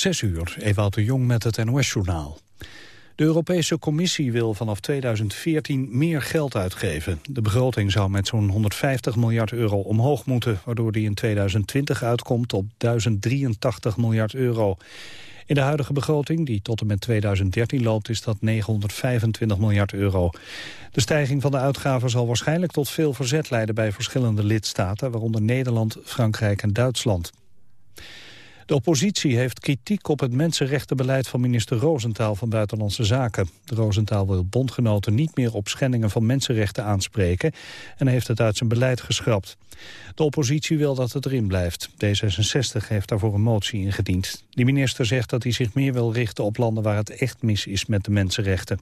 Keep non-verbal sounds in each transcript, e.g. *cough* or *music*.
Zes uur, Ewout de Jong met het NOS-journaal. De Europese Commissie wil vanaf 2014 meer geld uitgeven. De begroting zou met zo'n 150 miljard euro omhoog moeten... waardoor die in 2020 uitkomt op 1083 miljard euro. In de huidige begroting, die tot en met 2013 loopt, is dat 925 miljard euro. De stijging van de uitgaven zal waarschijnlijk tot veel verzet leiden bij verschillende lidstaten, waaronder Nederland, Frankrijk en Duitsland. De oppositie heeft kritiek op het mensenrechtenbeleid van minister Rosentaal van Buitenlandse Zaken. De Rosentaal wil bondgenoten niet meer op schendingen van mensenrechten aanspreken en heeft het uit zijn beleid geschrapt. De oppositie wil dat het erin blijft. D66 heeft daarvoor een motie ingediend. Die minister zegt dat hij zich meer wil richten op landen waar het echt mis is met de mensenrechten.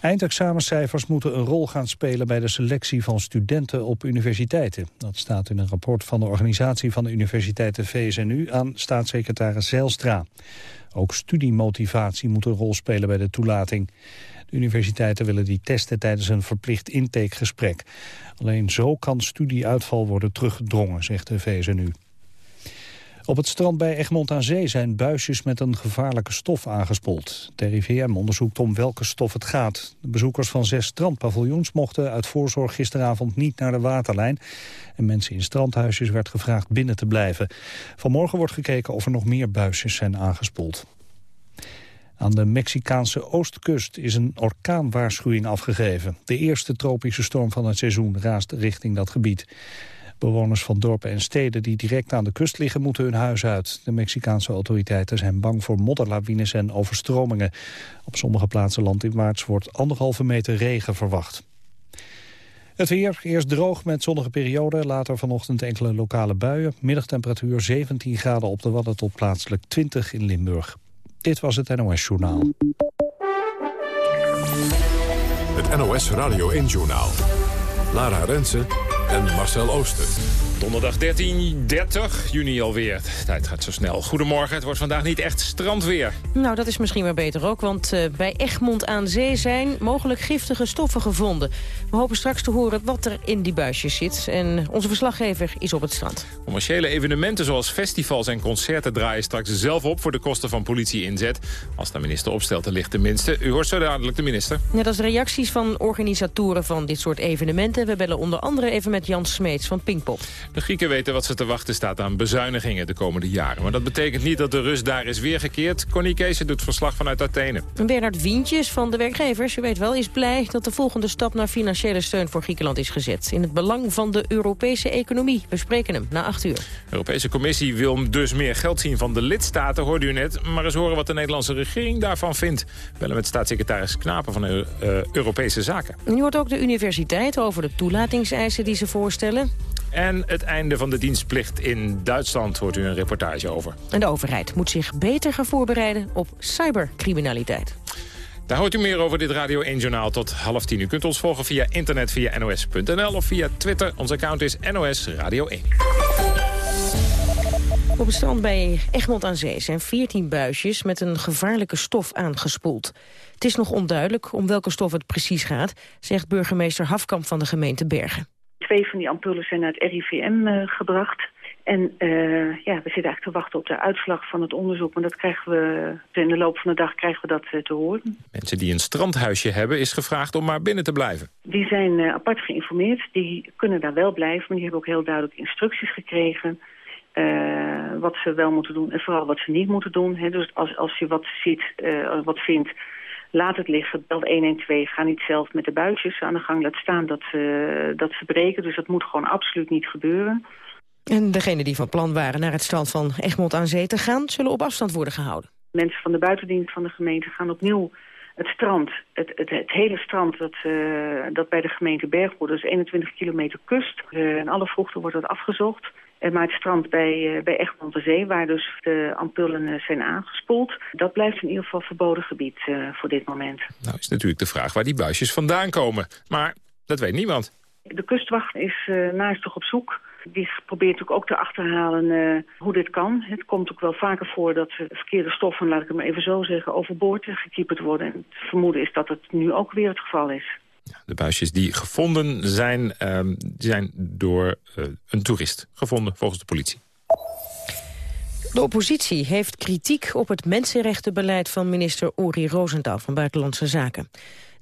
Eindexamencijfers moeten een rol gaan spelen bij de selectie van studenten op universiteiten. Dat staat in een rapport van de organisatie van de universiteiten VSNU aan staatssecretaris Zijlstra. Ook studiemotivatie moet een rol spelen bij de toelating. De universiteiten willen die testen tijdens een verplicht intakegesprek. Alleen zo kan studieuitval worden teruggedrongen, zegt de VSNU. Op het strand bij Egmond aan Zee zijn buisjes met een gevaarlijke stof aangespoeld. De RIVM onderzoekt om welke stof het gaat. De bezoekers van zes strandpaviljoens mochten uit voorzorg gisteravond niet naar de waterlijn. En mensen in strandhuisjes werd gevraagd binnen te blijven. Vanmorgen wordt gekeken of er nog meer buisjes zijn aangespoeld. Aan de Mexicaanse oostkust is een orkaanwaarschuwing afgegeven. De eerste tropische storm van het seizoen raast richting dat gebied. Bewoners van dorpen en steden die direct aan de kust liggen moeten hun huis uit. De Mexicaanse autoriteiten zijn bang voor modderlawines en overstromingen. Op sommige plaatsen landinwaarts wordt anderhalve meter regen verwacht. Het weer, eerst droog met zonnige perioden, later vanochtend enkele lokale buien. Middagtemperatuur 17 graden op de Wadden tot plaatselijk 20 in Limburg. Dit was het NOS Journaal. Het NOS Radio 1 Journaal. Lara Rensen en Marcel Ooster. Donderdag 13, 30 juni alweer. De tijd gaat zo snel. Goedemorgen, het wordt vandaag niet echt strandweer. Nou, dat is misschien wel beter ook, want uh, bij Egmond aan Zee zijn mogelijk giftige stoffen gevonden. We hopen straks te horen wat er in die buisjes zit. En onze verslaggever is op het strand. Commerciële evenementen zoals festivals en concerten draaien straks zelf op voor de kosten van politie-inzet. Als de minister opstelt, ligt tenminste. U hoort zo dadelijk de minister. Is de reacties van organisatoren van dit soort evenementen. We bellen onder andere even met Jan Smeets van Pinkpop. De Grieken weten wat ze te wachten staat aan bezuinigingen de komende jaren. Maar dat betekent niet dat de rust daar is weergekeerd. Connie Kees doet verslag vanuit Athene. Bernard Wientjes van de werkgevers, u weet wel, is blij dat de volgende stap naar financiële steun voor Griekenland is gezet. In het belang van de Europese economie. We spreken hem na acht uur. De Europese Commissie wil dus meer geld zien van de lidstaten, hoorde u net. Maar eens horen wat de Nederlandse regering daarvan vindt. Bellen met staatssecretaris Knapen van de uh, Europese Zaken. En u hoort ook de universiteit over de toelatingseisen die ze voorstellen. En het einde van de dienstplicht in Duitsland hoort u een reportage over. En de overheid moet zich beter gaan voorbereiden op cybercriminaliteit. Daar hoort u meer over dit Radio 1-journaal tot half tien. U kunt ons volgen via internet via nos.nl of via Twitter. Ons account is NOS Radio 1. Op het strand bij Egmond aan Zee zijn 14 buisjes met een gevaarlijke stof aangespoeld. Het is nog onduidelijk om welke stof het precies gaat, zegt burgemeester Hafkamp van de gemeente Bergen. Twee van die ampullen zijn naar het RIVM eh, gebracht. En uh, ja, we zitten eigenlijk te wachten op de uitslag van het onderzoek. Maar dat krijgen we, in de loop van de dag krijgen we dat uh, te horen. Mensen die een strandhuisje hebben is gevraagd om maar binnen te blijven. Die zijn uh, apart geïnformeerd. Die kunnen daar wel blijven. Maar die hebben ook heel duidelijk instructies gekregen. wat ze wel moeten doen en vooral wat ze niet moeten doen. Hè. Dus als, als je wat ziet, wat vindt laat het liggen, bel 112, ga niet zelf met de buisjes aan de gang. Laat staan dat ze, dat ze breken, dus dat moet gewoon absoluut niet gebeuren. En degenen die van plan waren naar het strand van Egmond aan Zee te gaan... zullen op afstand worden gehouden. Mensen van de buitendienst van de gemeente gaan opnieuw het strand, het, het, het hele strand dat, uh, dat bij de gemeente Bergwoerd, dus 21 kilometer kust. Uh, en alle vroegte wordt dat afgezocht. Eh, maar het strand bij, uh, bij Egmond de Zee, waar dus de ampullen uh, zijn aangespoeld... dat blijft in ieder geval verboden gebied voor dit moment. Nou is natuurlijk de vraag waar die buisjes vandaan komen. Maar dat weet niemand. De kustwacht is naastig op zoek. Die probeert natuurlijk ook te achterhalen hoe dit kan. Het komt ook wel vaker voor dat verkeerde stoffen, laat ik het maar even zo zeggen... overboord gekieperd worden. En het vermoeden is dat het nu ook weer het geval is. De buisjes die gevonden zijn, die zijn door uh, een toerist gevonden, volgens de politie. De oppositie heeft kritiek op het mensenrechtenbeleid van minister Ori Rosenthal van Buitenlandse Zaken.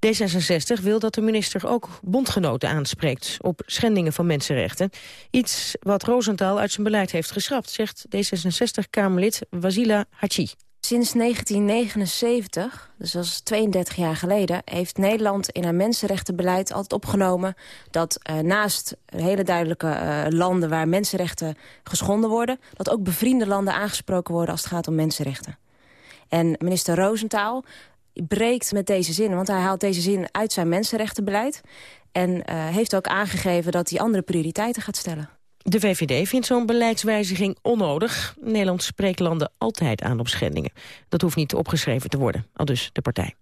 D66 wil dat de minister ook bondgenoten aanspreekt op schendingen van mensenrechten. Iets wat Rosenthal uit zijn beleid heeft geschrapt, zegt D66-Kamerlid Wasila Hachi. Sinds 1979, dus dat is 32 jaar geleden... heeft Nederland in haar mensenrechtenbeleid altijd opgenomen... dat uh, naast hele duidelijke uh, landen waar mensenrechten geschonden worden... dat ook bevriende landen aangesproken worden als het gaat om mensenrechten. En minister Roosentaal breekt met deze zin, want hij haalt deze zin uit zijn mensenrechtenbeleid... en uh, heeft ook aangegeven dat hij andere prioriteiten gaat stellen. De VVD vindt zo'n beleidswijziging onnodig. Nederland spreekt landen altijd aan op schendingen. Dat hoeft niet opgeschreven te worden, al dus de partij.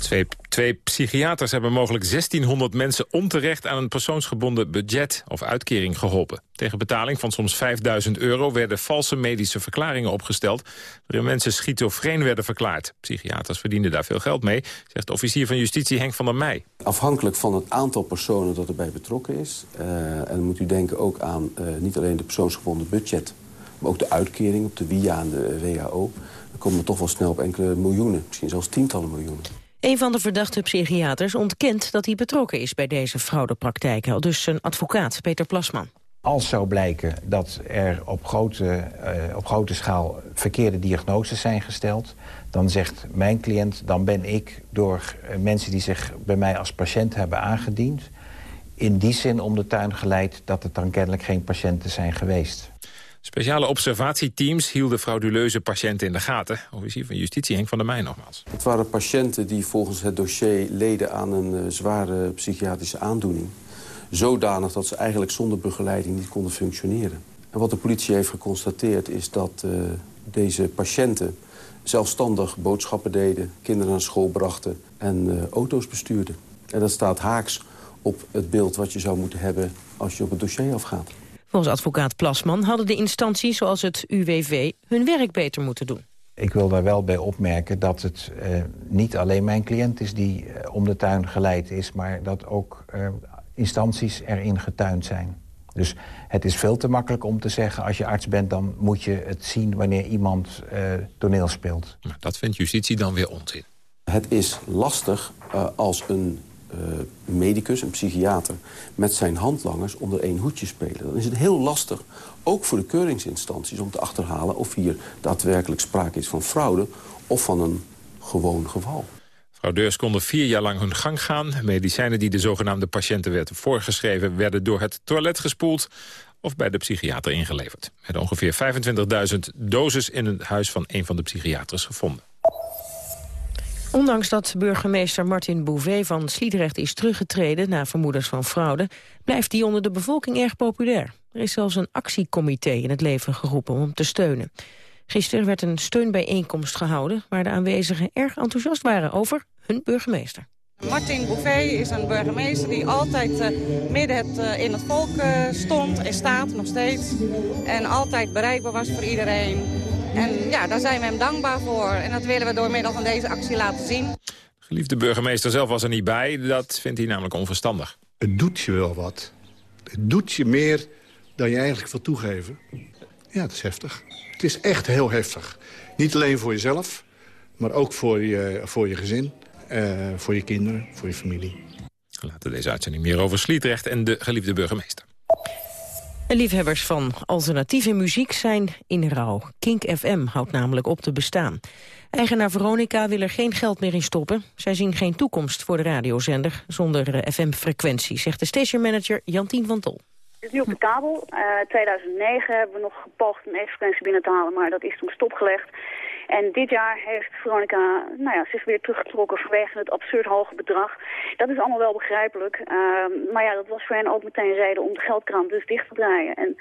Twee, twee, psychiaters hebben mogelijk 1600 mensen onterecht aan een persoonsgebonden budget of uitkering geholpen. Tegen betaling van soms 5000 euro werden valse medische verklaringen opgesteld, waarin mensen schizofreen werden verklaard. Psychiaters verdienden daar veel geld mee, zegt de officier van justitie Henk van der Meij. Afhankelijk van het aantal personen dat erbij betrokken is, uh, en dan moet u denken ook aan uh, niet alleen de persoonsgebonden budget, maar ook de uitkering op de WIA en de WHO, dan komen we toch wel snel op enkele miljoenen, misschien zelfs tientallen miljoenen. Een van de verdachte psychiaters ontkent dat hij betrokken is bij deze fraudepraktijken. Dus zijn advocaat, Peter Plasman. Als zou blijken dat er op grote, uh, op grote schaal verkeerde diagnoses zijn gesteld... dan zegt mijn cliënt, dan ben ik door uh, mensen die zich bij mij als patiënt hebben aangediend... in die zin om de tuin geleid dat het dan kennelijk geen patiënten zijn geweest. Speciale observatieteams hielden frauduleuze patiënten in de gaten. Officier van Justitie Henk van der Meij nogmaals. Het waren patiënten die volgens het dossier leden aan een uh, zware psychiatrische aandoening. Zodanig dat ze eigenlijk zonder begeleiding niet konden functioneren. En wat de politie heeft geconstateerd is dat uh, deze patiënten zelfstandig boodschappen deden, kinderen naar school brachten en uh, auto's bestuurden. En dat staat haaks op het beeld wat je zou moeten hebben als je op het dossier afgaat. Volgens advocaat Plasman hadden de instanties zoals het UWV hun werk beter moeten doen. Ik wil daar wel bij opmerken dat het uh, niet alleen mijn cliënt is die uh, om de tuin geleid is... maar dat ook uh, instanties erin getuind zijn. Dus het is veel te makkelijk om te zeggen... als je arts bent, dan moet je het zien wanneer iemand toneel speelt. Maar dat vindt justitie dan weer onzin. Het is lastig als een medicus, een psychiater... met zijn handlangers onder één hoedje spelen. Dan is het heel lastig, ook voor de keuringsinstanties... om te achterhalen of hier daadwerkelijk sprake is van fraude... of van een gewoon geval. Fraudeurs konden vier jaar lang hun gang gaan. Medicijnen die de zogenaamde patiënten werden voorgeschreven... werden door het toilet gespoeld of bij de psychiater ingeleverd. Er ongeveer 25.000 doses in het huis van een van de psychiaters gevonden. Ondanks dat burgemeester Martin Bouvet van Sliedrecht is teruggetreden... na vermoedens van fraude, blijft hij onder de bevolking erg populair. Er is zelfs een actiecomité in het leven geroepen om te steunen. Gisteren werd een steunbijeenkomst gehouden... waar de aanwezigen erg enthousiast waren over hun burgemeester. Martin Bouvet is een burgemeester die altijd uh, midden het, uh, in het volk uh, stond en staat nog steeds. En altijd bereikbaar was voor iedereen. En ja, daar zijn we hem dankbaar voor. En dat willen we door middel van deze actie laten zien. De geliefde burgemeester zelf was er niet bij. Dat vindt hij namelijk onverstandig. Het doet je wel wat. Het doet je meer dan je eigenlijk wil toegeven. Ja, het is heftig. Het is echt heel heftig. Niet alleen voor jezelf, maar ook voor je, voor je gezin. Uh, voor je kinderen, voor je familie. Laten deze uitzending meer over Sliedrecht en de geliefde burgemeester. Liefhebbers van alternatieve muziek zijn in rouw. Kink FM houdt namelijk op te bestaan. Eigenaar Veronica wil er geen geld meer in stoppen. Zij zien geen toekomst voor de radiozender zonder FM-frequentie, zegt de stationmanager Jantien van Tol. Het is nu op de kabel. Uh, 2009 hebben we nog gepoogd een frequentie binnen te halen, maar dat is toen stopgelegd. En dit jaar heeft Veronica nou ja, zich weer teruggetrokken vanwege het absurd hoge bedrag. Dat is allemaal wel begrijpelijk. Uh, maar ja, dat was voor hen ook meteen reden om de geldkraan dus dicht te draaien. En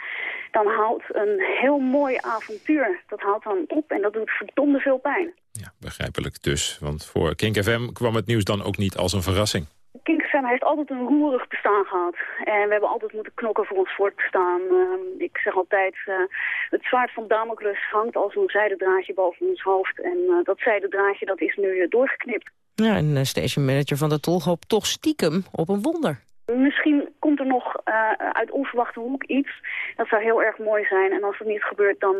dan houdt een heel mooi avontuur, dat houdt dan op en dat doet verdomde veel pijn. Ja, begrijpelijk dus. Want voor Kink FM kwam het nieuws dan ook niet als een verrassing. Kink FM heeft altijd een roerig bestaan gehad. En we hebben altijd moeten knokken voor ons voortbestaan. Uh, ik zeg altijd, uh, het zwaard van Damocles hangt als een zijden draadje boven ons hoofd. En uh, dat zijden draadje dat is nu doorgeknipt. Ja, en station manager van de Tol hoopt toch stiekem op een wonder. Misschien komt er nog uit onverwachte hoek iets. Dat zou heel erg mooi zijn. En als dat niet gebeurt, dan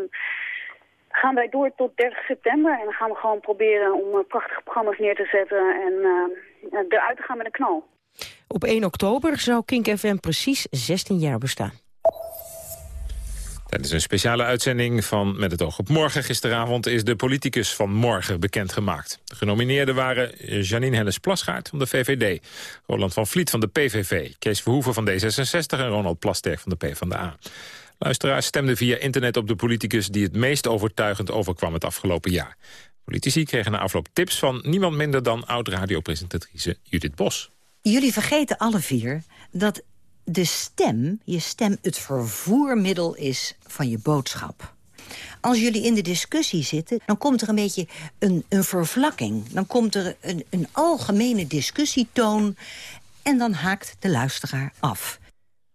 gaan wij door tot 30 september. En dan gaan we gewoon proberen om uh, prachtige programma's neer te zetten en uh, eruit te gaan met een knal. Op 1 oktober zou Kink FM precies 16 jaar bestaan. Tijdens een speciale uitzending van Met het oog op morgen gisteravond... is de politicus van morgen bekendgemaakt. De genomineerden waren Janine Hennis-Plasgaard van de VVD... Roland van Vliet van de PVV, Kees Verhoeven van D66... en Ronald Plasterk van de PvdA. Luisteraars stemden via internet op de politicus... die het meest overtuigend overkwam het afgelopen jaar. Politici kregen na afloop tips van niemand minder dan oud-radiopresentatrice Judith Bos. Jullie vergeten alle vier dat de stem, je stem, het vervoermiddel is van je boodschap. Als jullie in de discussie zitten, dan komt er een beetje een, een vervlakking. Dan komt er een, een algemene discussietoon en dan haakt de luisteraar af.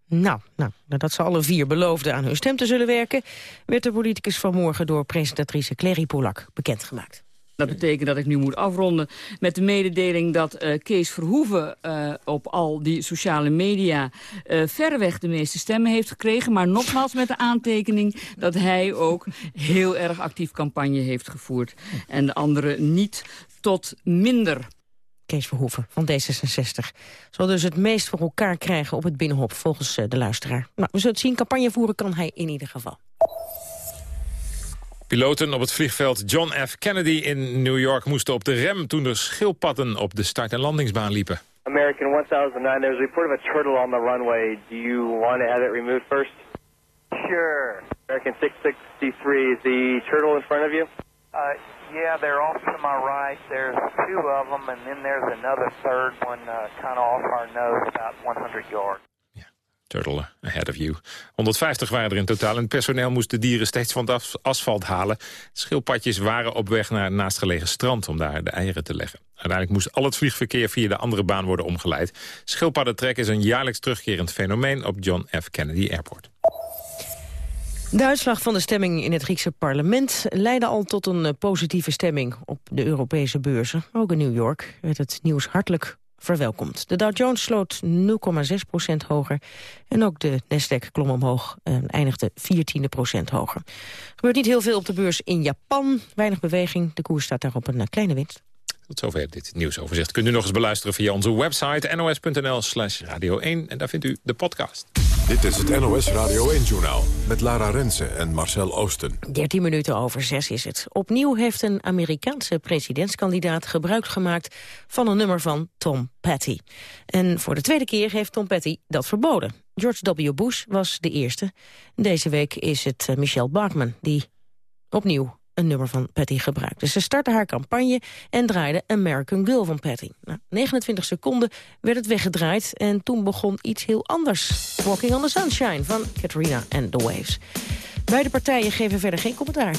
Nou, nou, nadat ze alle vier beloofden aan hun stem te zullen werken... werd de politicus vanmorgen door presentatrice Clary Polak bekendgemaakt. Dat betekent dat ik nu moet afronden met de mededeling dat uh, Kees Verhoeven uh, op al die sociale media uh, verreweg de meeste stemmen heeft gekregen. Maar nogmaals met de aantekening dat hij ook heel erg actief campagne heeft gevoerd. En de anderen niet tot minder. Kees Verhoeven van D66. Zal dus het meest voor elkaar krijgen op het Binnenhof volgens de luisteraar. Nou, we zullen het zien. Campagne voeren kan hij in ieder geval. Piloten op het vliegveld John F. Kennedy in New York moesten op de rem toen er schildpadden op de start- en landingsbaan liepen. American 1009, there's a report of a turtle on the runway. Do you want to have it removed first? Sure. American 663, is the turtle in front of you? Uh, yeah, they're off to my right. There's two of them, and then there's another third one uh, kind of off our nose, about 100 yards. Turtle ahead of you. 150 waren er in totaal en het personeel moest de dieren steeds van het asfalt halen. Schildpadjes waren op weg naar het naastgelegen strand om daar de eieren te leggen. Uiteindelijk moest al het vliegverkeer via de andere baan worden omgeleid. Schildpaddentrek is een jaarlijks terugkerend fenomeen op John F. Kennedy Airport. De uitslag van de stemming in het Griekse parlement leidde al tot een positieve stemming op de Europese beurzen. Ook in New York werd het nieuws hartelijk verwelkomd. De Dow Jones sloot 0,6% hoger. En ook de Nasdaq klom omhoog en eindigde 14 procent hoger. Er gebeurt niet heel veel op de beurs in Japan. Weinig beweging. De koers staat daar op een kleine winst. Tot zover dit nieuwsoverzicht. Kunt u nog eens beluisteren via onze website nos.nl slash radio 1. En daar vindt u de podcast. Dit is het NOS Radio 1-journaal met Lara Rensen en Marcel Oosten. 13 minuten over 6 is het. Opnieuw heeft een Amerikaanse presidentskandidaat gebruik gemaakt van een nummer van Tom Petty. En voor de tweede keer heeft Tom Petty dat verboden. George W. Bush was de eerste. Deze week is het eh, Michelle Bachmann die opnieuw een nummer van Patty gebruikte. Dus ze startte haar campagne en draaide American Girl van Patty. Na 29 seconden werd het weggedraaid en toen begon iets heel anders. Walking on the Sunshine van Katrina and the Waves. Beide partijen geven verder geen commentaar.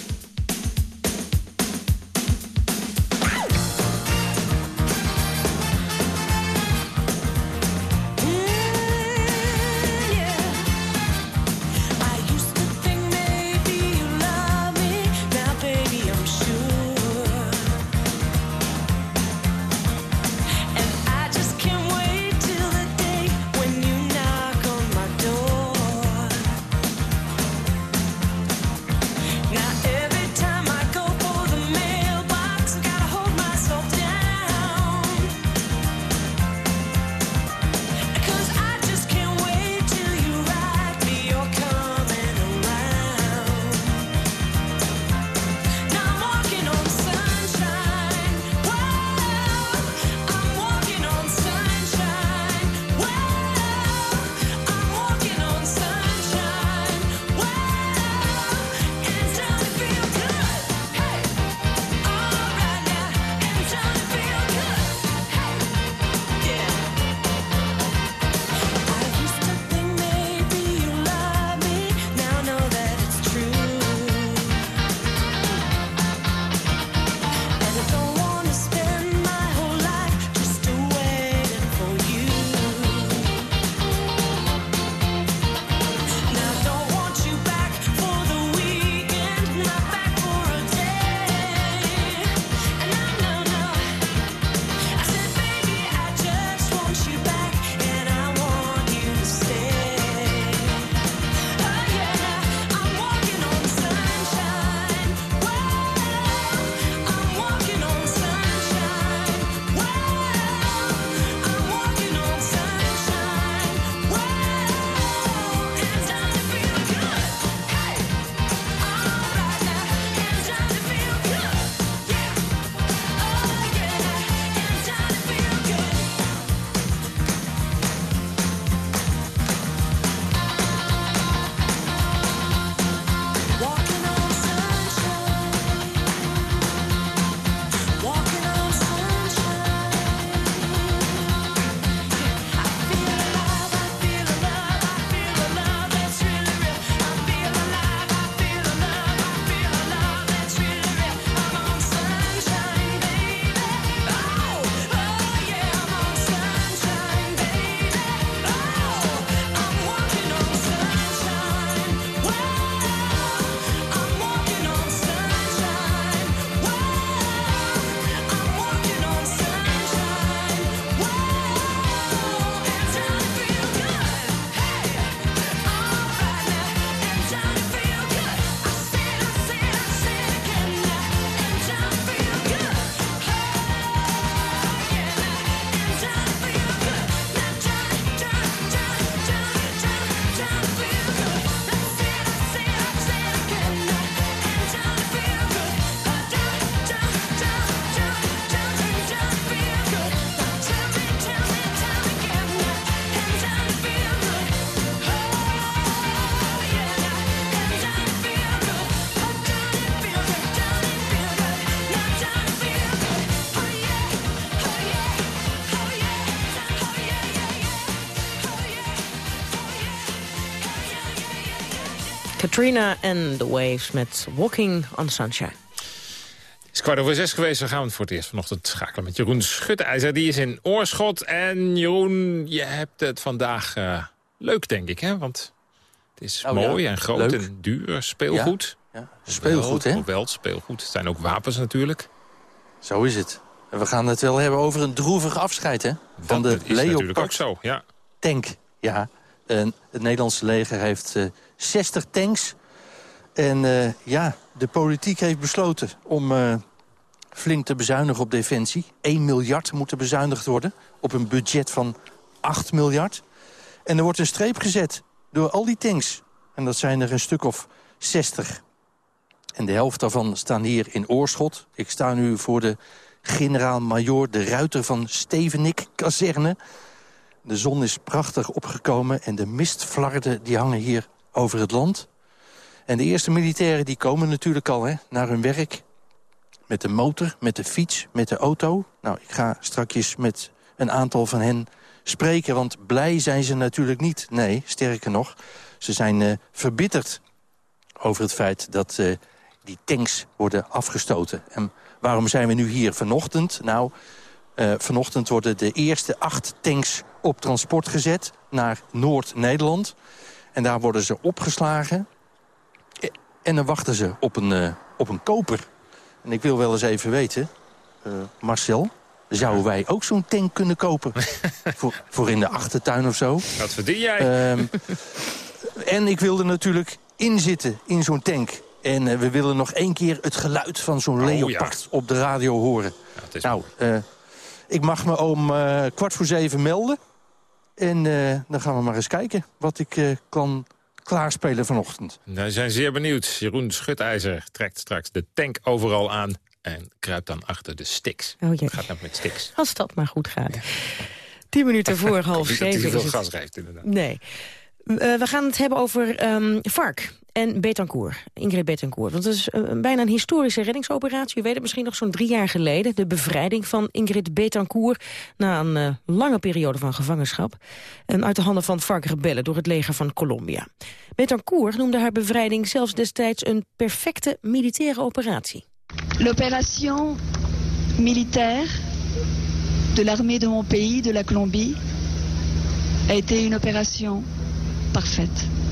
Katrina and the Waves met Walking on Sunshine. Het is kwart over zes geweest. We gaan het voor het eerst vanochtend schakelen met Jeroen Schutijzer. Die is in Oorschot. En Jeroen, je hebt het vandaag uh, leuk, denk ik, hè? Want het is oh, mooi ja. en groot leuk. en duur. Speelgoed. Ja, ja. Speelgoed, hè? Wel, speelgoed. Het zijn ook wapens natuurlijk. Zo is het. En we gaan het wel hebben over een droevig afscheid, hè? Van Dat de is natuurlijk ook Leopard zo, ja. tank. Ja, en het Nederlandse leger heeft eh 60 tanks. En eh, ja, de politiek heeft besloten om eh, flink te bezuinigen op defensie. 1 miljard moet er bezuinigd worden op een budget van 8 miljard. En er wordt een streep gezet door al die tanks. En dat zijn er een stuk of 60. En de helft daarvan staan hier in Oorschot. Ik sta nu voor de generaal-majoor de Ruiter van Stevenik-kazerne. De zon is prachtig opgekomen en de mistflarden die hangen hier over het land. En de eerste militairen die komen natuurlijk al hè, naar hun werk. Met de motor, met de fiets, met de auto. Nou, ik ga strakjes met een aantal van hen spreken, want blij zijn ze natuurlijk niet. Nee, sterker nog, ze zijn uh, verbitterd over het feit dat uh, die tanks worden afgestoten. En waarom zijn we nu hier vanochtend? Nou, uh, vanochtend worden de eerste acht tanks op transport gezet naar Noord-Nederland. En daar worden ze opgeslagen. En dan wachten ze op een, uh, op een koper. En ik wil wel eens even weten, uh, Marcel... zouden wij ook zo'n tank kunnen kopen? *laughs* voor, voor in de achtertuin of zo. Wat verdien jij? Um, en ik wilde natuurlijk inzitten in zo'n tank. En uh, we willen nog één keer het geluid van zo'n oh, leopard ja. op de radio horen. Ja, nou, ik mag me om kwart voor zeven melden. En dan gaan we maar eens kijken wat ik kan klaarspelen vanochtend. Wij zijn zeer benieuwd. Jeroen Schutijzer trekt straks de tank overal aan... en kruipt dan achter de sticks. Oh, jee. Gaat nou met sticks. Als dat maar goed gaat. Ja. Tien minuten voor *laughs* half zeven. Dat hij veel gas het... geeft, inderdaad. Nee. Uh, we gaan het hebben over um, vark en Betancourt, Ingrid Betancourt. Want het is uh, bijna een historische reddingsoperatie. U weet het misschien nog zo'n drie jaar geleden. De bevrijding van Ingrid Betancourt na een uh, lange periode van gevangenschap. En uit de handen van varkrebellen door het leger van Colombia. Betancourt noemde haar bevrijding zelfs destijds een perfecte militaire operatie. L'opération militaire de l'armée de mon pays, de la Colombie, a été une opération parfaite.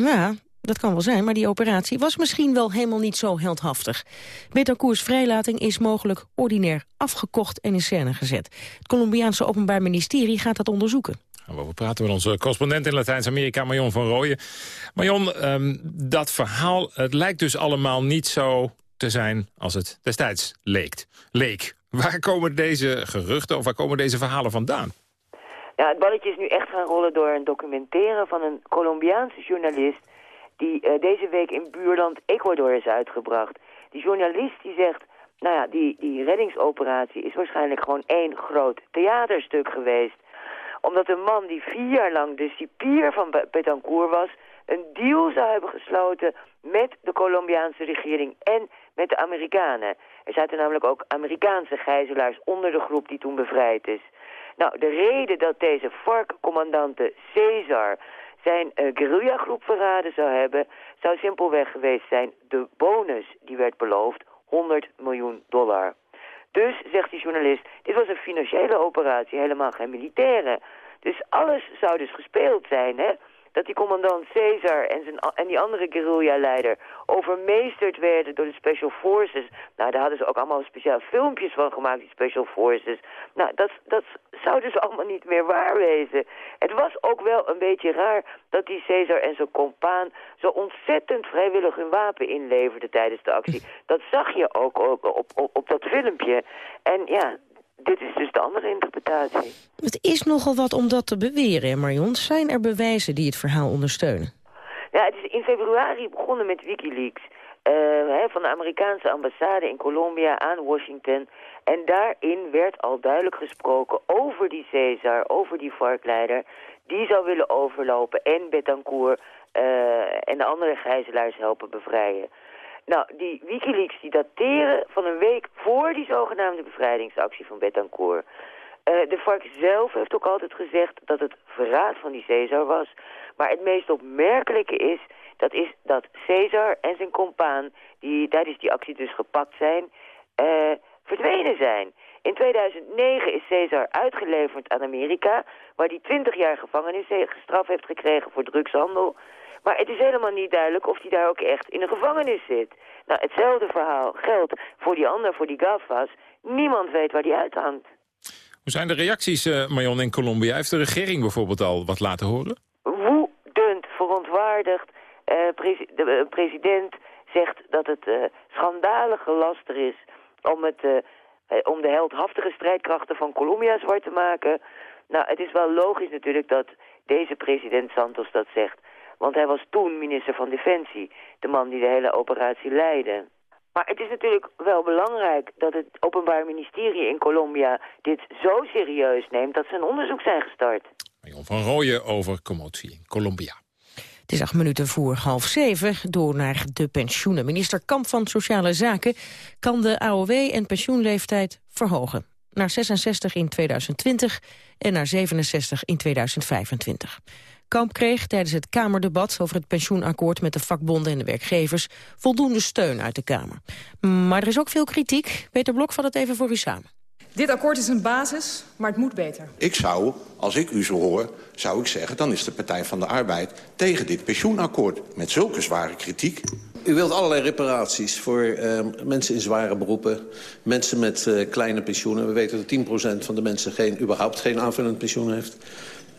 Ja, dat kan wel zijn, maar die operatie was misschien wel helemaal niet zo heldhaftig. Betancourts vrijlating is mogelijk ordinair afgekocht en in scène gezet. Het Colombiaanse Openbaar Ministerie gaat dat onderzoeken. We praten met onze correspondent in Latijns-Amerika, Marion van Rooyen. Marion, um, dat verhaal, het lijkt dus allemaal niet zo te zijn als het destijds leek. leek. Waar komen deze geruchten of waar komen deze verhalen vandaan? Ja, het balletje is nu echt gaan rollen door een documentaire van een Colombiaanse journalist... die uh, deze week in buurland Ecuador is uitgebracht. Die journalist die zegt, nou ja, die, die reddingsoperatie is waarschijnlijk gewoon één groot theaterstuk geweest. Omdat een man die vier jaar lang de cipier van Betancourt was... een deal zou hebben gesloten met de Colombiaanse regering en met de Amerikanen. Er zaten namelijk ook Amerikaanse gijzelaars onder de groep die toen bevrijd is. Nou, de reden dat deze FARC-commandante zijn uh, guerrillagroep verraden zou hebben... zou simpelweg geweest zijn de bonus die werd beloofd, 100 miljoen dollar. Dus, zegt die journalist, dit was een financiële operatie, helemaal geen militaire. Dus alles zou dus gespeeld zijn, hè? Dat die commandant Caesar en, zijn, en die andere guerrilla-leider overmeesterd werden door de Special Forces. Nou, daar hadden ze ook allemaal speciaal filmpjes van gemaakt, die Special Forces. Nou, dat, dat zou dus allemaal niet meer waar wezen. Het was ook wel een beetje raar dat die Caesar en zijn compaan zo ontzettend vrijwillig hun wapen inleverden tijdens de actie. Dat zag je ook op, op, op, op dat filmpje. En ja, dit is dus de andere interpretatie. Het is nogal wat om dat te beweren, Marion. Zijn er bewijzen die het verhaal ondersteunen? Ja, het is in februari begonnen met Wikileaks. Uh, hè, van de Amerikaanse ambassade in Colombia aan Washington. En daarin werd al duidelijk gesproken over die Caesar, over die varkleider. Die zou willen overlopen en Betancourt uh, en de andere gijzelaars helpen bevrijden. Nou, die Wikileaks die dateren van een week voor die zogenaamde bevrijdingsactie van Betancourt. Uh, de vark zelf heeft ook altijd gezegd dat het verraad van die Caesar was. Maar het meest opmerkelijke is Dat is dat Caesar en zijn compaan, die tijdens die actie dus gepakt zijn, uh, verdwenen zijn. In 2009 is Caesar uitgeleverd aan Amerika, waar hij 20 jaar gevangenisstraf heeft gekregen voor drugshandel. Maar het is helemaal niet duidelijk of hij daar ook echt in een gevangenis zit. Nou, hetzelfde verhaal geldt voor die ander, voor die GAFA's. Niemand weet waar die uithangt. Hoe zijn de reacties, uh, Marion, in Colombia? Heeft de regering bijvoorbeeld al wat laten horen? Woedend, verontwaardigd. Uh, de uh, president zegt dat het schandalige laster is om, het, om de heldhaftige strijdkrachten van Colombia zwart te maken. Nou, het is wel logisch natuurlijk dat deze president Santos dat zegt. Want hij was toen minister van Defensie, de man die de hele operatie leidde. Maar het is natuurlijk wel belangrijk dat het Openbaar Ministerie in Colombia dit zo serieus neemt dat ze een onderzoek zijn gestart. Marion van Rooyen over commotie in Colombia. Het is acht minuten voor half zeven. Door naar de pensioenen. Minister Kamp van Sociale Zaken kan de AOW en pensioenleeftijd verhogen. Naar 66 in 2020 en naar 67 in 2025. Kamp kreeg tijdens het Kamerdebat over het pensioenakkoord met de vakbonden en de werkgevers voldoende steun uit de Kamer. Maar er is ook veel kritiek. Peter Blok vat het even voor u samen. Dit akkoord is een basis, maar het moet beter. Ik zou, als ik u zo hoor, zou ik zeggen... dan is de Partij van de Arbeid tegen dit pensioenakkoord... met zulke zware kritiek. U wilt allerlei reparaties voor uh, mensen in zware beroepen. Mensen met uh, kleine pensioenen. We weten dat 10% van de mensen geen, überhaupt geen aanvullend pensioen heeft.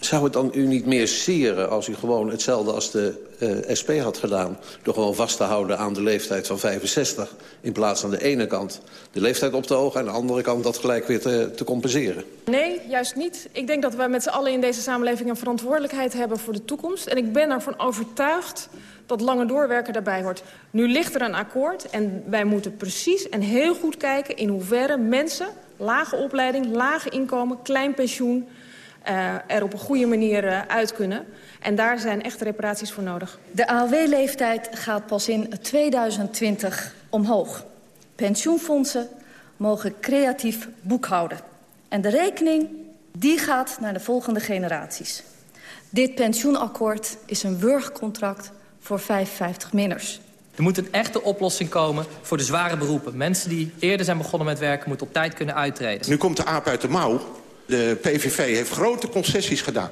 Zou het dan u niet meer sieren als u gewoon hetzelfde als de uh, SP had gedaan... door gewoon vast te houden aan de leeftijd van 65... in plaats aan de ene kant de leeftijd op te hogen... en aan de andere kant dat gelijk weer te, compenseren? Nee, juist niet. Ik denk dat wij met z'n allen in deze samenleving... een verantwoordelijkheid hebben voor de toekomst. En ik ben ervan overtuigd dat lange doorwerken daarbij hoort. Nu ligt er een akkoord en wij moeten precies en heel goed kijken... in hoeverre mensen, lage opleiding, lage inkomen, klein pensioen er op een goede manier uh, uit kunnen. En daar zijn echt reparaties voor nodig. De AOW-leeftijd gaat pas in 2020 omhoog. Pensioenfondsen mogen creatief boekhouden. En de rekening die gaat naar de volgende generaties. Dit pensioenakkoord is een wurgcontract voor 55-minners. Er moet een echte oplossing komen voor de zware beroepen. Mensen die eerder zijn begonnen met werken moeten op tijd kunnen uittreden. Nu komt de aap uit de mouw. De PVV heeft grote concessies gedaan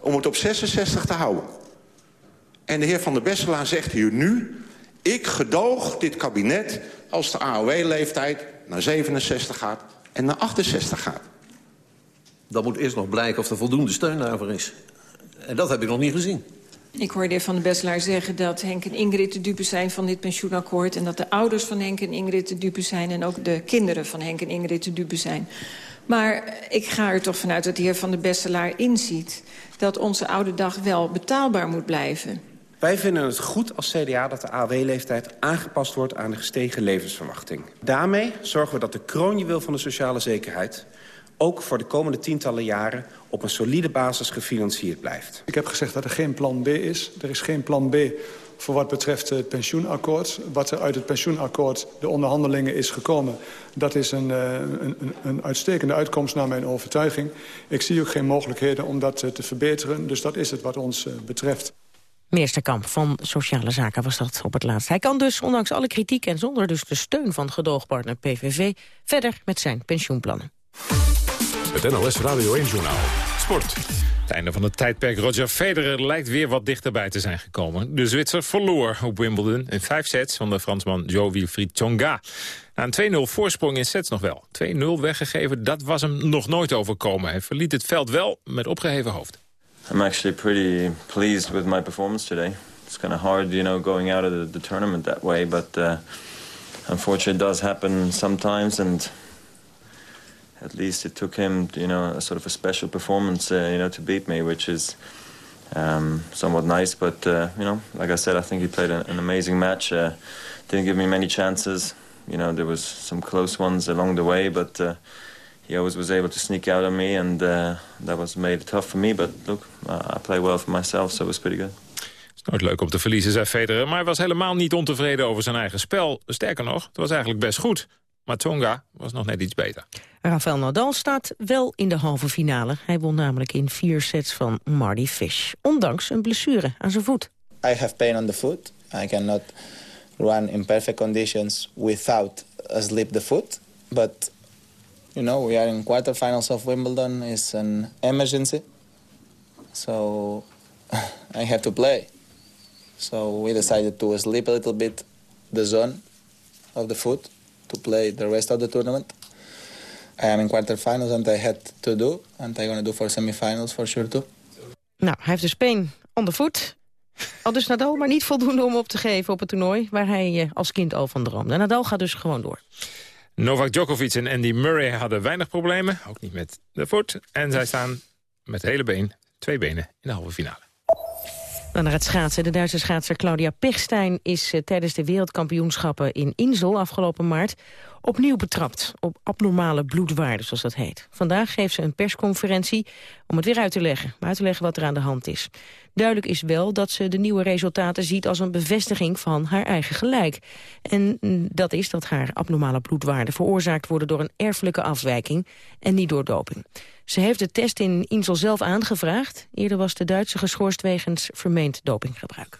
om het op 66 te houden. En de heer Van der Besselaar zegt hier nu... ik gedoog dit kabinet als de AOW-leeftijd naar 67 gaat en naar 68 gaat. Dan moet eerst nog blijken of er voldoende steun daarvoor is. En dat heb ik nog niet gezien. Ik hoorde de heer Van der Besselaar zeggen dat Henk en Ingrid de dupe zijn van dit pensioenakkoord... en dat de ouders van Henk en Ingrid de dupe zijn... en ook de kinderen van Henk en Ingrid de dupe zijn. Maar ik ga er toch vanuit dat de heer Van der Besselaar inziet... dat onze oude dag wel betaalbaar moet blijven. Wij vinden het goed als CDA dat de AOW-leeftijd aangepast wordt aan de gestegen levensverwachting. Daarmee zorgen we dat de kroonjuweel van de sociale zekerheid ook voor de komende tientallen jaren op een solide basis gefinancierd blijft. Ik heb gezegd dat er geen plan B is. Er is geen plan B voor wat betreft het pensioenakkoord. Wat er uit het pensioenakkoord de onderhandelingen is gekomen... dat is een, een, een uitstekende uitkomst naar mijn overtuiging. Ik zie ook geen mogelijkheden om dat te verbeteren. Dus dat is het wat ons betreft. Minister Kamp van Sociale Zaken was dat op het laatst. Hij kan dus, ondanks alle kritiek en zonder dus de steun van gedoogpartner PVV... verder met zijn pensioenplannen. Het NLS Radio 1-journaal. Sport. Het einde van het tijdperk Roger Federer lijkt weer wat dichterbij te zijn gekomen. De Zwitser verloor op Wimbledon in vijf sets van de Fransman Jo Wilfried Tsonga. Na een 2-0 voorsprong in sets nog wel. 2-0 weggegeven, dat was hem nog nooit overkomen. Hij verliet het veld wel met opgeheven hoofd. I'm actually pretty pleased with my performance today. It's kind of hard, you know, going out of the, the tournament that way, but uh, unfortunately it does happen sometimes and at least it took him, you know, a sort of a special performance, uh, you know, to beat me, which is um, somewhat nice. But uh, you know, like I said, I think he played an, amazing match. Uh, didn't give me many chances. You know, there was some close ones along the way, but uh, he always was able to sneak out on me, and uh, that was made tough for me. But look, I play well for myself, so it was pretty good. Nooit leuk om te verliezen, zei Federer, maar hij was helemaal niet ontevreden over zijn eigen spel. Sterker nog, het was eigenlijk best goed. Maar Tonga was nog net iets beter. Rafael Nadal staat wel in de halve finale. Hij won namelijk in vier sets van Marty Fish. Ondanks een blessure aan zijn voet. I have pain on the foot. I cannot run in perfect conditions without a slip the foot. But, you know, we are in quarterfinals of Wimbledon. It's an emergency. So *laughs* I have to play. So we decided to sleep a little bit the zone of the foot to play the rest of the tournament. I am in quarterfinals and I had to do. And I'm going to do for semifinals for sure too. Nou, hij heeft dus peen on de voet. Al dus Nadal, maar niet voldoende om op te geven op het toernooi... waar hij eh, als kind al van droomde. Nadal gaat dus gewoon door. Novak Djokovic en Andy Murray hadden weinig problemen. Ook niet met de voet. En zij staan met hele been, twee benen, in de halve finale. Dan naar het schaatsen. De Duitse schaatser Claudia Pechstein is eh, tijdens de wereldkampioenschappen in Insel afgelopen maart opnieuw betrapt op abnormale bloedwaarden, zoals dat heet. Vandaag geeft ze een persconferentie om het weer uit te leggen, uit te leggen wat er aan de hand is. Duidelijk is wel dat ze de nieuwe resultaten ziet als een bevestiging van haar eigen gelijk. En dat is dat haar abnormale bloedwaarden veroorzaakt worden door een erfelijke afwijking en niet door doping. Ze heeft de test in Insel zelf aangevraagd. Eerder was de Duitse geschorst wegens vermeend dopinggebruik.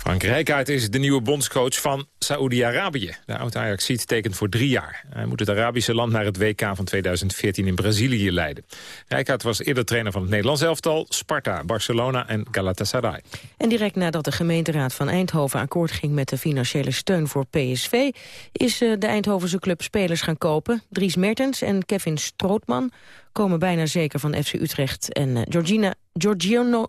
Frank Rijkaard is de nieuwe bondscoach van Saoedi-Arabië. De oud-Ajaxiet tekent voor drie jaar. Hij moet het Arabische land naar het WK van 2014 in Brazilië leiden. Rijkaard was eerder trainer van het Nederlands elftal, Sparta, Barcelona en Galatasaray. En direct nadat de gemeenteraad van Eindhoven akkoord ging met de financiële steun voor PSV... is eh, de Eindhovense club spelers gaan kopen. Dries Mertens en Kevin Strootman komen bijna zeker van FC Utrecht. En uh, Georgina, Giorgino,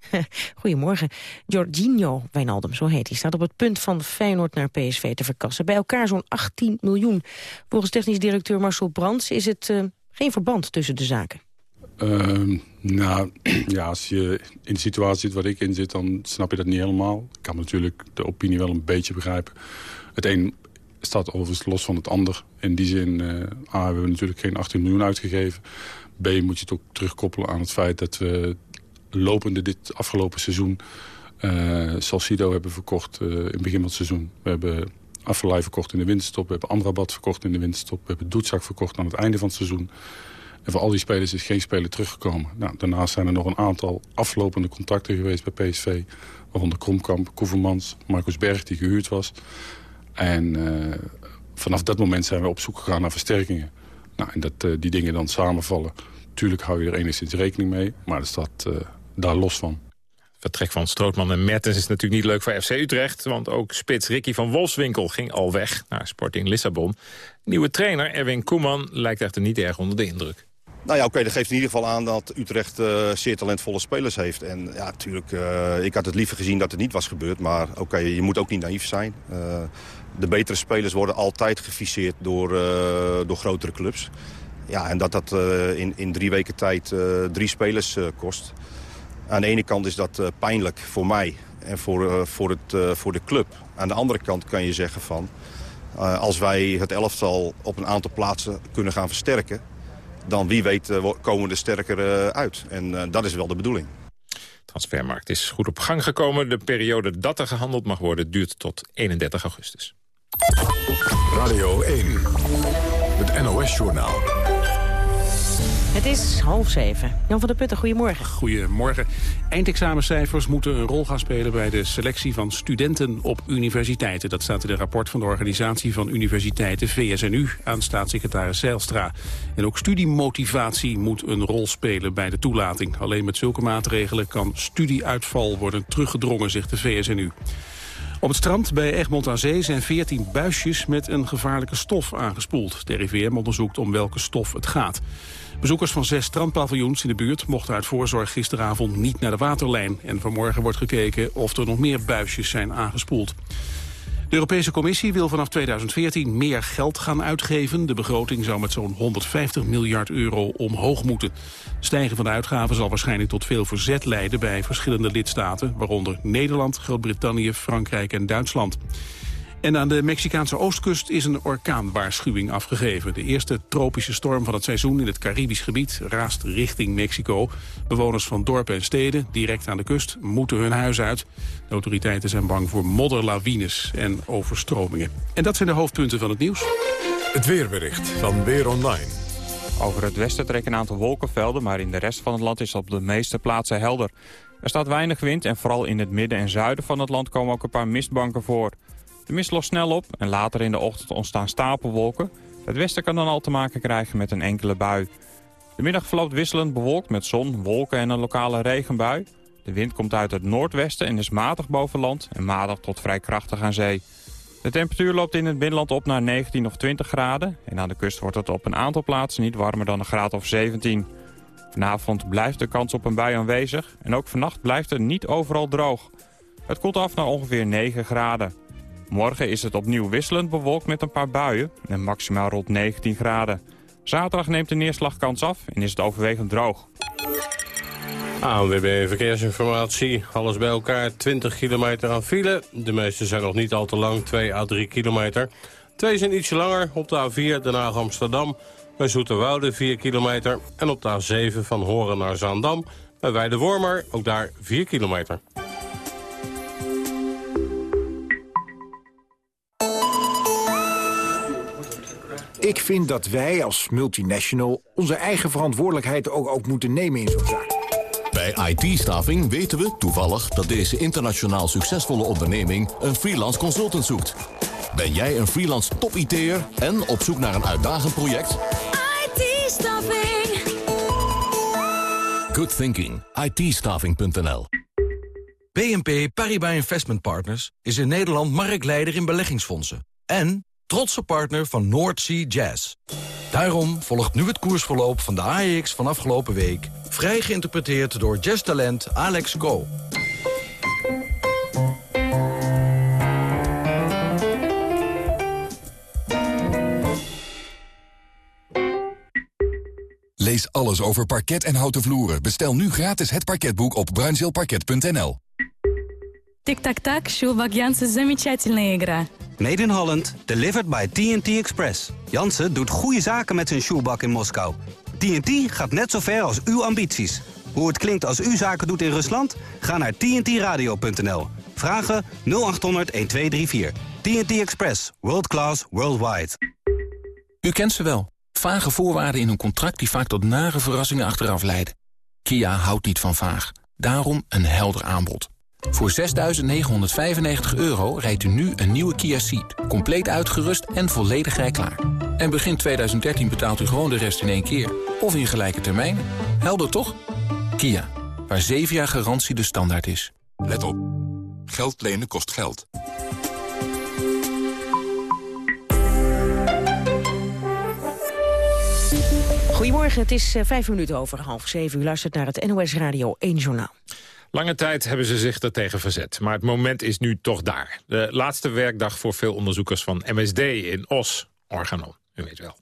*laughs* goedemorgen, Giorgino Wijnaldum, zo heet hij, staat op het punt van Feyenoord naar PSV te verkassen. Bij elkaar zo'n 18 miljoen. Volgens technisch directeur Marcel Brands is het uh, geen verband tussen de zaken. Uh, nou, *clears throat* ja, als je in de situatie zit waar ik in zit, dan snap je dat niet helemaal. Ik kan natuurlijk de opinie wel een beetje begrijpen. Het een staat overigens los van het ander. In die zin, uh, A, hebben we natuurlijk geen 18 miljoen uitgegeven. B, moet je het ook terugkoppelen aan het feit dat we lopende dit afgelopen seizoen... Uh, Salcido hebben verkocht uh, in het begin van het seizoen. We hebben Affelay verkocht in de winterstop. We hebben Amrabat verkocht in de winterstop. We hebben Doetzak verkocht aan het einde van het seizoen. En voor al die spelers is geen speler teruggekomen. Nou, daarnaast zijn er nog een aantal aflopende contracten geweest bij PSV. Waaronder Kromkamp, Koevermans, Marcus Berg die gehuurd was. En uh, vanaf dat moment zijn we op zoek gegaan naar versterkingen. Nou, en dat uh, die dingen dan samenvallen. Tuurlijk hou je er enigszins rekening mee, maar dat staat uh, daar los van. Vertrek van Strootman en Mertens is natuurlijk niet leuk voor FC Utrecht... want ook spits Ricky van Wolfswinkel ging al weg naar Sporting Lissabon. Nieuwe trainer Erwin Koeman lijkt echter niet erg onder de indruk. Nou ja, oké, dat geeft in ieder geval aan dat Utrecht uh, zeer talentvolle spelers heeft. En ja, natuurlijk, uh, ik had het liever gezien dat het niet was gebeurd. Maar oké, je moet ook niet naïef zijn. Uh, de betere spelers worden altijd geficeerd door, door grotere clubs. Ja, en dat dat in, in drie weken tijd drie spelers kost. Aan de ene kant is dat pijnlijk voor mij en voor, voor, het, voor de club. Aan de andere kant kan je zeggen van... als wij het elftal op een aantal plaatsen kunnen gaan versterken dan wie weet komen we er sterker uit. En dat is wel de bedoeling. De transfermarkt is goed op gang gekomen. De periode dat er gehandeld mag worden duurt tot 31 augustus. Radio 1, het NOS-journaal. Het is half zeven. Jan van der Putten, goedemorgen. Goedemorgen. Eindexamencijfers moeten een rol gaan spelen bij de selectie van studenten op universiteiten. Dat staat in het rapport van de organisatie van universiteiten VSNU aan staatssecretaris Zijlstra. En ook studiemotivatie moet een rol spelen bij de toelating. Alleen met zulke maatregelen kan studieuitval worden teruggedrongen, zegt de VSNU. Op het strand bij Egmond aan Zee zijn 14 buisjes met een gevaarlijke stof aangespoeld. De RIVM onderzoekt om welke stof het gaat. Bezoekers van zes strandpaviljoens in de buurt mochten uit voorzorg gisteravond niet naar de waterlijn. En vanmorgen wordt gekeken of er nog meer buisjes zijn aangespoeld. De Europese Commissie wil vanaf 2014 meer geld gaan uitgeven. De begroting zou met zo'n 150 miljard euro omhoog moeten. Stijgen van de uitgaven zal waarschijnlijk tot veel verzet leiden bij verschillende lidstaten, waaronder Nederland, Groot-Brittannië, Frankrijk en Duitsland. En aan de Mexicaanse oostkust is een orkaanwaarschuwing afgegeven. De eerste tropische storm van het seizoen in het Caribisch gebied raast richting Mexico. Bewoners van dorpen en steden, direct aan de kust, moeten hun huis uit. De autoriteiten zijn bang voor modderlawines en overstromingen. En dat zijn de hoofdpunten van het nieuws. Het weerbericht van Weer Online. Over het westen trekken een aantal wolkenvelden, maar in de rest van het land is het op de meeste plaatsen helder. Er staat weinig wind en vooral in het midden en zuiden van het land komen ook een paar mistbanken voor. De mist lost snel op en later in de ochtend ontstaan stapelwolken. Het westen kan dan al te maken krijgen met een enkele bui. De middag verloopt wisselend bewolkt met zon, wolken en een lokale regenbui. De wind komt uit het noordwesten en is matig boven land en matig tot vrij krachtig aan zee. De temperatuur loopt in het binnenland op naar 19 of 20 graden... en aan de kust wordt het op een aantal plaatsen niet warmer dan een graad of 17. Vanavond blijft de kans op een bui aanwezig en ook vannacht blijft het niet overal droog. Het koelt af naar ongeveer 9 graden. Morgen is het opnieuw wisselend bewolkt met een paar buien en maximaal rond 19 graden. Zaterdag neemt de neerslagkans af en is het overwegend droog. ANWB Verkeersinformatie. Alles bij elkaar 20 kilometer aan file. De meeste zijn nog niet al te lang, 2 à 3 kilometer. Twee zijn ietsje langer, op de A4 Den Amsterdam. Bij Zoeterwoude 4 kilometer. En op de A7 van Horen naar Zaandam. Bij Weidewormer, ook daar 4 kilometer. Ik vind dat wij als multinational onze eigen verantwoordelijkheid ook, ook moeten nemen in zo'n zaak. Bij IT-staving weten we toevallig dat deze internationaal succesvolle onderneming een freelance consultant zoekt. Ben jij een freelance top-IT'er en op zoek naar een uitdagend project? IT-staving. Good thinking. it BNP Paribas Investment Partners is in Nederland marktleider in beleggingsfondsen. En trotse partner van North Sea Jazz. Daarom volgt nu het koersverloop van de AEX van afgelopen week... vrij geïnterpreteerd door jazztalent Alex Go. Lees alles over parket en houten vloeren. Bestel nu gratis het parketboek op bruinzeelparket.nl. Tic-tac-tac, Sjoelbak Jansen, замечательная игра. Made in Holland, delivered by TNT Express. Jansen doet goede zaken met zijn shoebak in Moskou. TNT gaat net zo ver als uw ambities. Hoe het klinkt als u zaken doet in Rusland? Ga naar tntradio.nl. Vragen 0800 1234. TNT Express. World class, worldwide. U kent ze wel. Vage voorwaarden in een contract die vaak tot nare verrassingen achteraf leiden. Kia houdt niet van vaag. Daarom een helder aanbod. Voor 6.995 euro rijdt u nu een nieuwe Kia Ceed. Compleet uitgerust en volledig rijklaar. En begin 2013 betaalt u gewoon de rest in één keer. Of in gelijke termijnen. Helder toch? Kia, waar 7 jaar garantie de standaard is. Let op. Geld lenen kost geld. Goedemorgen, het is eh, vijf minuten over half zeven. U luistert naar het NOS Radio 1 Journaal. Lange tijd hebben ze zich ertegen verzet, maar het moment is nu toch daar. De laatste werkdag voor veel onderzoekers van MSD in Os, Organon, u weet wel.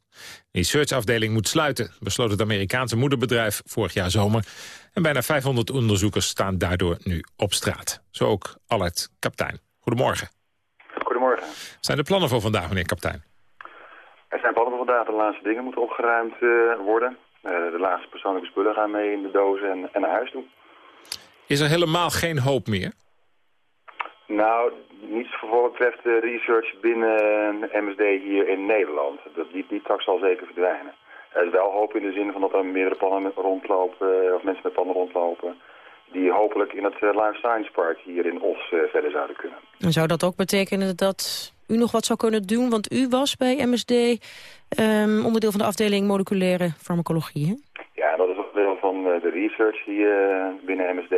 De researchafdeling moet sluiten, besloot het Amerikaanse moederbedrijf vorig jaar zomer. En bijna 500 onderzoekers staan daardoor nu op straat. Zo ook Allard Kaptein. Goedemorgen. Goedemorgen. Zijn er plannen voor vandaag, meneer Kaptein? Er zijn plannen voor vandaag. De laatste dingen moeten opgeruimd uh, worden. Uh, de laatste persoonlijke spullen gaan mee in de dozen en, en naar huis toe. Is er helemaal geen hoop meer? Nou, niets voor wat betreft de research binnen MSD hier in Nederland. Dat, die, die tak zal zeker verdwijnen. Er is wel hoop in de zin van dat er meerdere plannen rondlopen, of mensen met plannen rondlopen, die hopelijk in het Life Science Park hier in Os verder zouden kunnen. En zou dat ook betekenen dat u nog wat zou kunnen doen? Want u was bij MSD um, onderdeel van de afdeling moleculaire farmacologie, hè? Ja, dat is van de research hier binnen MSD.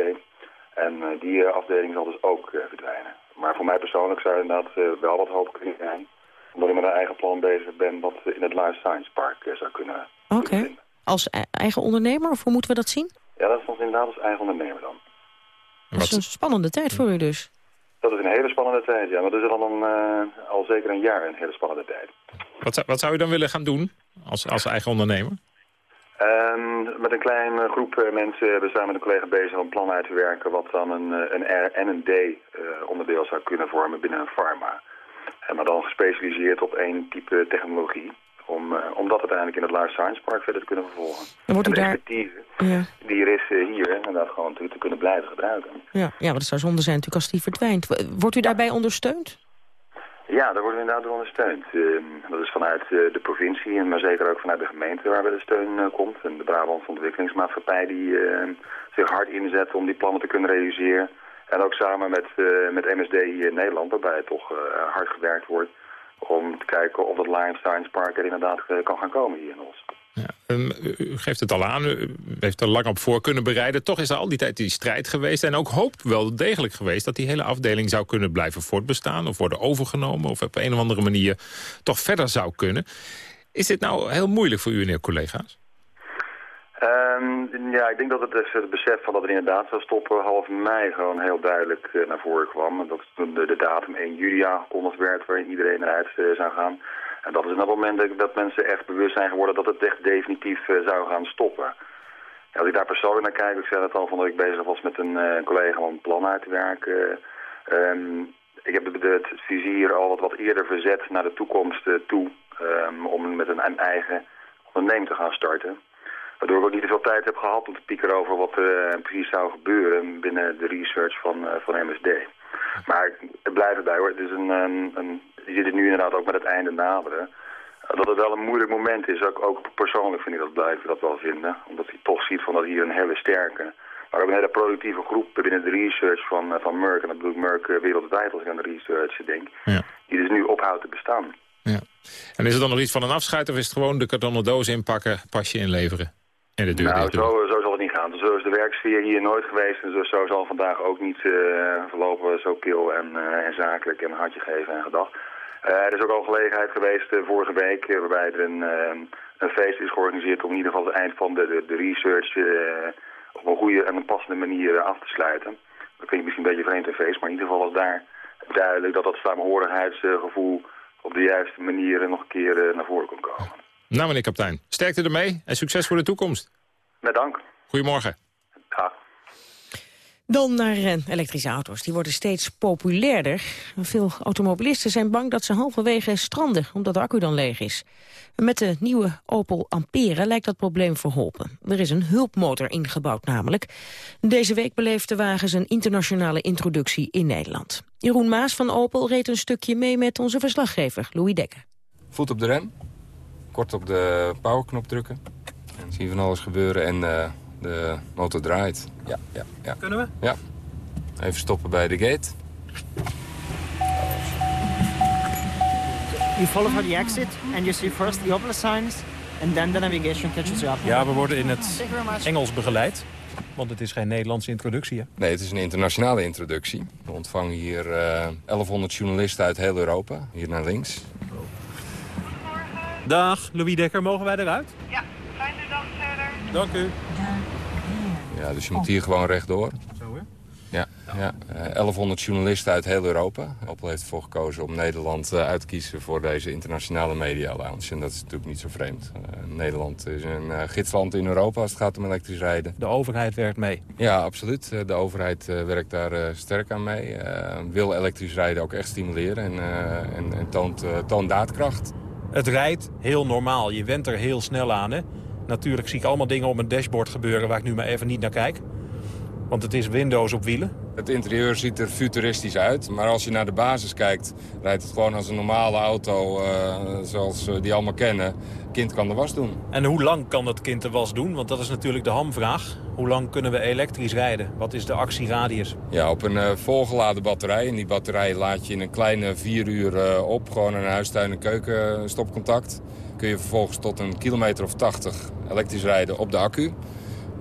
En die afdeling zal dus ook verdwijnen. Maar voor mij persoonlijk zou inderdaad wel wat hoop kunnen zijn. Omdat ik met een eigen plan bezig ben wat in het Life Science Park zou kunnen Oké. Als e eigen ondernemer, of hoe moeten we dat zien? Ja, dat is ons inderdaad als eigen ondernemer dan. Dat is een spannende tijd voor u dus. Dat is een hele spannende tijd, ja. Maar dat is al, een, uh, al zeker een jaar een hele spannende tijd. Wat zou, wat zou u dan willen gaan doen als, als eigen ondernemer? Um, met een kleine groep mensen hebben we samen met een collega bezig om een plan uit te werken... wat dan een, een R en een D uh, onderdeel zou kunnen vormen binnen een pharma. En maar dan gespecialiseerd op één type technologie. Om, om dat uiteindelijk in het Life Science Park verder te kunnen vervolgen. En wordt u de daar... expertise Ja. die er is hier inderdaad gewoon te, te kunnen blijven gebruiken. Ja, ja, maar dat zou zonde zijn natuurlijk als die verdwijnt. Wordt u daarbij ondersteund? Ja, daar worden we inderdaad ondersteund. Uh, dat is vanuit uh, de provincie, maar zeker ook vanuit de gemeente waarbij de steun uh, komt. En de Brabantse Ontwikkelingsmaatschappij die zich hard inzet om die plannen te kunnen realiseren. En ook samen met, met MSD Nederland, waarbij toch hard gewerkt wordt om te kijken of dat Lions Science Park er inderdaad kan gaan komen hier in Os. Ja, um, u geeft het al aan, u heeft er lang op voor kunnen bereiden. Toch is er al die tijd die strijd geweest en ook hoop wel degelijk geweest... dat die hele afdeling zou kunnen blijven voortbestaan... of worden overgenomen of op een of andere manier toch verder zou kunnen. Is dit nou heel moeilijk voor u en uw collega's? Um, ja, ik denk dat het, het besef van dat het inderdaad zou stoppen half mei gewoon heel duidelijk uh, naar voren kwam. Dat de, de, datum 1 juli aangekondigd werd waarin iedereen eruit uh, zou gaan. En dat is in dat moment dat mensen echt bewust zijn geworden dat het echt definitief uh, zou gaan stoppen. Ja, als ik daar persoonlijk naar kijk, ik zei het al van dat ik bezig was met een uh, collega om een plan uit te werken. Um, ik heb de, de, het vizier al wat, wat eerder verzet naar de toekomst uh, toe um, om met een, eigen onderneming te gaan starten. Waardoor ik ook niet te veel tijd heb gehad om te piekeren over wat er precies zou gebeuren binnen de research van, van MSD. Maar het blijft erbij hoor. Het is een, een, een je ziet het nu inderdaad ook met het einde naderen. Dat het wel een moeilijk moment is. Ook, ook persoonlijk vind ik dat blijven dat wel vinden. Omdat je toch ziet van dat hier een hele sterke, maar ook een hele productieve groep binnen de research van, eh, van Merck. En dat bedoel ik Merck eh, wereldwijd als ik aan de research denk. Ja. Die dus nu ophoudt te bestaan. Ja. En is er dan nog iets van een afscheid of is het gewoon de kartonnen doos inpakken, pasje inleveren? En de deur nou, zo, gaan. Zo is de werksfeer hier nooit geweest. En zo, zal vandaag ook niet uh, verlopen zo kil en, uh, en zakelijk en hartje geven en gedacht. Uh, er is ook al gelegenheid geweest vorige week waarbij er een, een, feest is georganiseerd om in ieder geval het eind van de, de, de research op een goede en een passende manier af te sluiten. Dat klinkt misschien een beetje vreemd een feest, maar in ieder geval was daar duidelijk dat dat samenhorigheidsgevoel op de juiste manier nog een keer naar voren kon komen. Nou meneer kapitein, sterkte ermee en succes voor de toekomst. Met dank. Goedemorgen. Dag. Dan naar elektrische auto's. Die worden steeds populairder. Veel automobilisten zijn bang dat ze halverwege stranden, omdat de accu dan leeg is. Met de nieuwe Opel Ampera lijkt dat probleem verholpen. Er is een hulpmotor ingebouwd namelijk. Deze week beleeft de wagen zijn internationale introductie in Nederland. Jeroen Maas van Opel reed een stukje mee met onze verslaggever Louis Dekker. Voet op de rem, kort op de powerknop drukken. En zien van alles gebeuren en... Uh de motor draait. Ja, ja, ja. Kunnen we? Ja. Even stoppen bij de gate. You follow for the exit and you see first the Opel signs and then the navigation catches you up. Ja, we worden in het Engels begeleid. Want het is geen Nederlandse introductie, hè? Nee, het is een internationale introductie. We ontvangen hier uh, eh, 1100 journalisten uit heel Europa. Hier naar links. Dag, Louis Dekker. Mogen wij eruit? Ja, fijne dag verder. Dank u. Ja, dus je moet hier gewoon rechtdoor. Zo, hè? Ja, ja. Uh, eh, 1100 journalisten uit heel Europa. Opel heeft ervoor gekozen om Nederland uh, uit te kiezen voor deze internationale media lounge. En dat is natuurlijk niet zo vreemd. Uh, Nederland is een gidsland in Europa als het gaat om elektrisch rijden. De overheid werkt mee? Ja, absoluut. de overheid werkt daar sterk aan mee. wil elektrisch rijden ook echt stimuleren en, en, en toont, toont daadkracht. Het rijdt heel normaal. Je went er heel snel aan, hè? Natuurlijk zie ik allemaal dingen op mijn dashboard gebeuren waar ik nu maar even niet naar kijk. Want het is Windows op wielen. Het interieur ziet er futuristisch uit. Maar als je naar de basis kijkt, rijdt het gewoon als een normale auto uh, zoals we die allemaal kennen. kind kan de was doen. En hoe lang kan dat kind de was doen? Want dat is natuurlijk de hamvraag. Hoe lang kunnen we elektrisch rijden? Wat is de actieradius? Ja, op een uh, volgeladen batterij. En die batterij laat je in een kleine vier uur uh, op. Gewoon een huistuin- en keukenstopcontact. Kun je vervolgens tot een kilometer of 80 elektrisch rijden op de accu.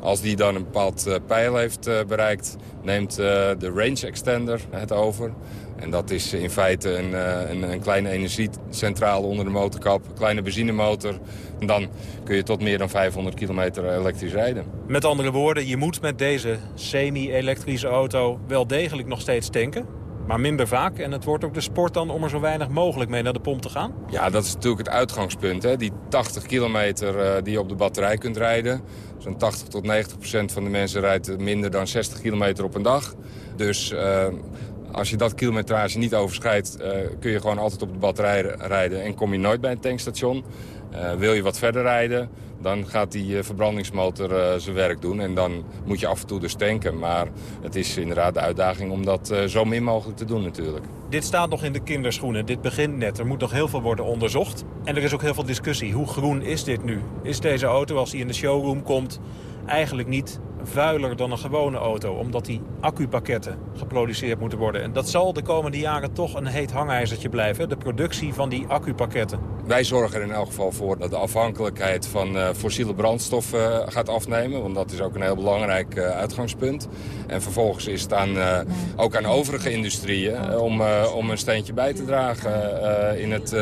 Als die dan een bepaald uh, pijl heeft uh, bereikt, neemt uh, de range extender het over. En dat is in feite een, een, een, kleine energiecentrale onder de motorkap, een kleine benzinemotor. En dan kun je tot meer dan 500 kilometer elektrisch rijden. Met andere woorden, je moet met deze semi-elektrische auto wel degelijk nog steeds tanken? Maar minder vaak. En het wordt ook de sport dan om er zo weinig mogelijk mee naar de pomp te gaan? Ja, dat is natuurlijk het uitgangspunt. Hè? Die 80 kilometer uh, die je op de batterij kunt rijden. Zo'n 80 tot 90 procent van de mensen rijdt minder dan 60 kilometer op een dag. Dus uh, als je dat kilometrage niet overschrijdt... Uh, kun je gewoon altijd op de batterij rijden en kom je nooit bij een tankstation. Eh, wil je wat verder rijden, dan gaat die verbrandingsmotor zijn werk doen. En dan moet je af en toe dus tanken. Maar het is inderdaad de uitdaging om dat zo min mogelijk te doen natuurlijk. Dit staat nog in de kinderschoenen. Dit begint net. Er moet nog heel veel worden onderzocht. En er is ook heel veel discussie. Hoe groen is dit nu? Is deze auto, als die in de showroom komt, eigenlijk niet vuiler dan een gewone auto... omdat die accupakketten geproduceerd moeten worden. En dat zal de komende jaren toch een heet hangijzertje blijven... de productie van die accupakketten. Wij zorgen er in elk geval voor dat de afhankelijkheid van uh, fossiele brandstoffen uh, gaat afnemen. Want dat is ook een heel belangrijk uh, uitgangspunt. En vervolgens is het aan, ook aan overige industrieën om, om een steentje bij te dragen in het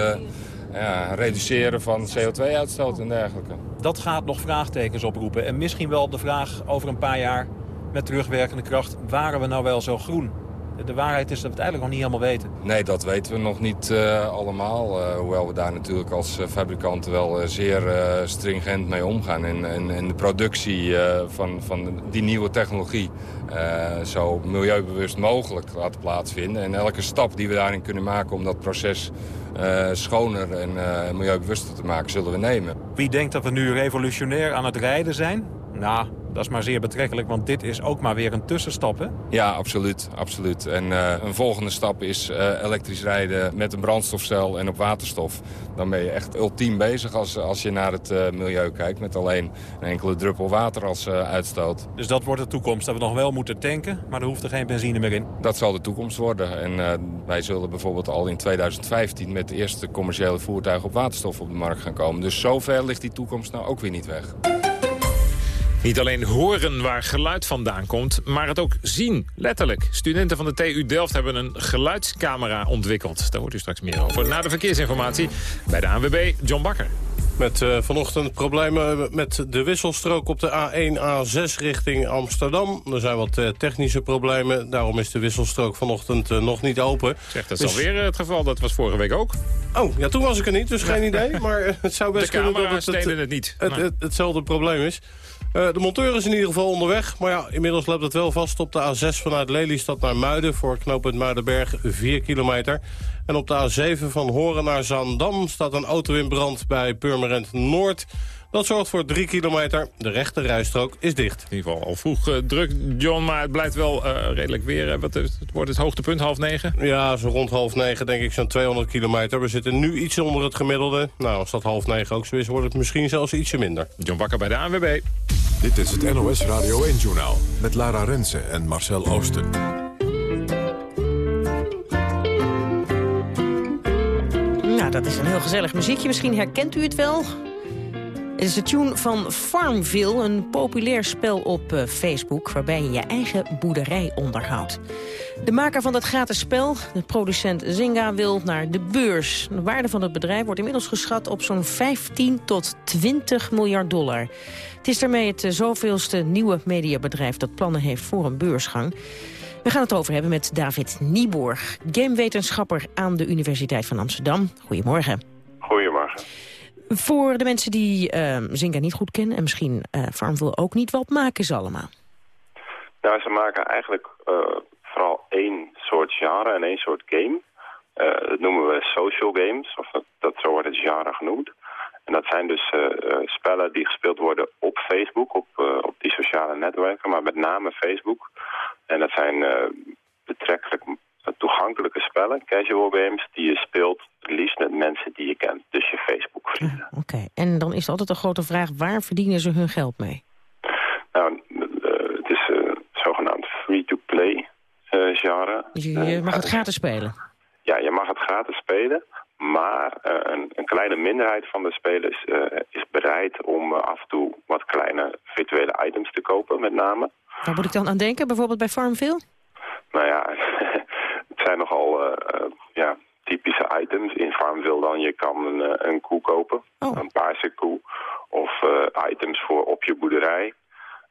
ja, reduceren van CO2-uitstoot en dergelijke. Dat gaat nog vraagtekens oproepen. En misschien wel de vraag over een paar jaar met terugwerkende kracht... waren we nou wel zo groen? De waarheid is dat we het eigenlijk nog niet helemaal weten. Nee, dat weten we nog niet uh, allemaal. Uh, hoewel we daar natuurlijk als uh, fabrikanten wel zeer stringent mee omgaan. En de productie van, van die nieuwe technologie zo milieubewust mogelijk laten plaatsvinden. En elke stap die we daarin kunnen maken om dat proces schoner en milieubewuster te maken, zullen we nemen. Wie denkt dat we nu revolutionair aan het rijden zijn? Nou, dat is maar zeer betrekkelijk, want dit is ook maar weer een tussenstap, hè? Ja, absoluut. absoluut. En uh, een volgende stap is uh, elektrisch rijden met een brandstofcel en op waterstof. Dan ben je echt ultiem bezig als, als je naar het uh, milieu kijkt... met alleen een enkele druppel water als uitstoot. Dus dat wordt de toekomst, dat we nog wel moeten tanken... maar er hoeft er geen benzine meer in? Dat zal de toekomst worden. En wij zullen bijvoorbeeld al in 2015... met de eerste commerciële voertuigen op waterstof op de markt gaan komen. Dus zover ligt die toekomst nou ook weer niet weg. Niet alleen horen waar geluid vandaan komt, maar het ook zien, letterlijk. Studenten van de TU Delft hebben een geluidscamera ontwikkeld. Daar hoort u straks meer over. Na de verkeersinformatie bij de ANWB, John Bakker. Met uh, vanochtend problemen met de wisselstrook op de A1, A6 richting Amsterdam. Er zijn wat uh, technische problemen, daarom is de wisselstrook vanochtend uh, nog niet open. Zeg, dat is dus... alweer het geval, dat was vorige week ook. Oh, ja, toen was ik er niet, dus geen idee. Maar het zou best kunnen dat het, het, het, niet. Het, het, hetzelfde probleem is. Uh, de monteur is in ieder geval onderweg. Maar ja, inmiddels loopt het wel vast op de A6 vanuit Lelystad naar Muiden... voor knooppunt Muidenberg 4 kilometer. En op de A7 van Horen naar Zaandam staat een auto in brand bij Purmerend Noord... Dat zorgt voor drie kilometer. De rechte rijstrook is dicht. In ieder geval al vroeg uh, druk, John, maar het blijft wel uh, redelijk weer. Wat het wordt het hoogtepunt, half negen? Ja, zo rond half negen denk ik zo'n 200 kilometer. We zitten nu iets onder het gemiddelde. Nou, als dat half negen ook zo is, wordt het misschien zelfs ietsje minder. John Bakker bij de ANWB. Dit is het NOS Radio 1-journaal met Lara Rensen en Marcel Oosten. Nou, dat is een heel gezellig muziekje. Misschien herkent u het wel. Het is de tune van Farmville, een populair spel op uh, Facebook... waarbij je je eigen boerderij onderhoudt. De maker van dat gratis spel, de producent Zynga, wil naar de beurs. De waarde van het bedrijf wordt inmiddels geschat op zo'n 15 tot 20 miljard dollar. Het is daarmee het uh, zoveelste nieuwe mediabedrijf dat plannen heeft voor een beursgang. We gaan het over hebben met David Nieborg, gamewetenschapper aan de Universiteit van Amsterdam. Goedemorgen. Goedemorgen. Voor de mensen die uh, niet goed kennen en misschien uh, Farmville ook niet, wat maken ze allemaal? Nou, ze maken eigenlijk uh, vooral één soort genre en één soort game. Uh, dat noemen we social games, of dat, dat zo wordt het genre genoemd. En dat zijn dus spellen die gespeeld worden op Facebook, op, op die sociale netwerken, maar met name Facebook. En dat zijn betrekkelijk toegankelijke spellen, casual games, die je speelt liefst met mensen die je kent. Dus je Facebook-vrienden. Oké, en dan is altijd een grote vraag, waar verdienen ze hun geld mee? Nou, uh, het is uh, zogenaamd free-to-play uh, genre. Dus je, mag het gratis spelen? Ja, je mag het gratis spelen. Maar een, een, kleine minderheid van de spelers is bereid om af en toe wat kleine virtuele items te kopen, met name. Waar moet ik dan aan denken, bijvoorbeeld bij Farmville? Nou ja, *laughs* zijn nogal ja, typische items. In Farmville dan, je kan een, eh, een koe kopen, oh. een paarse koe. Of items voor op je boerderij.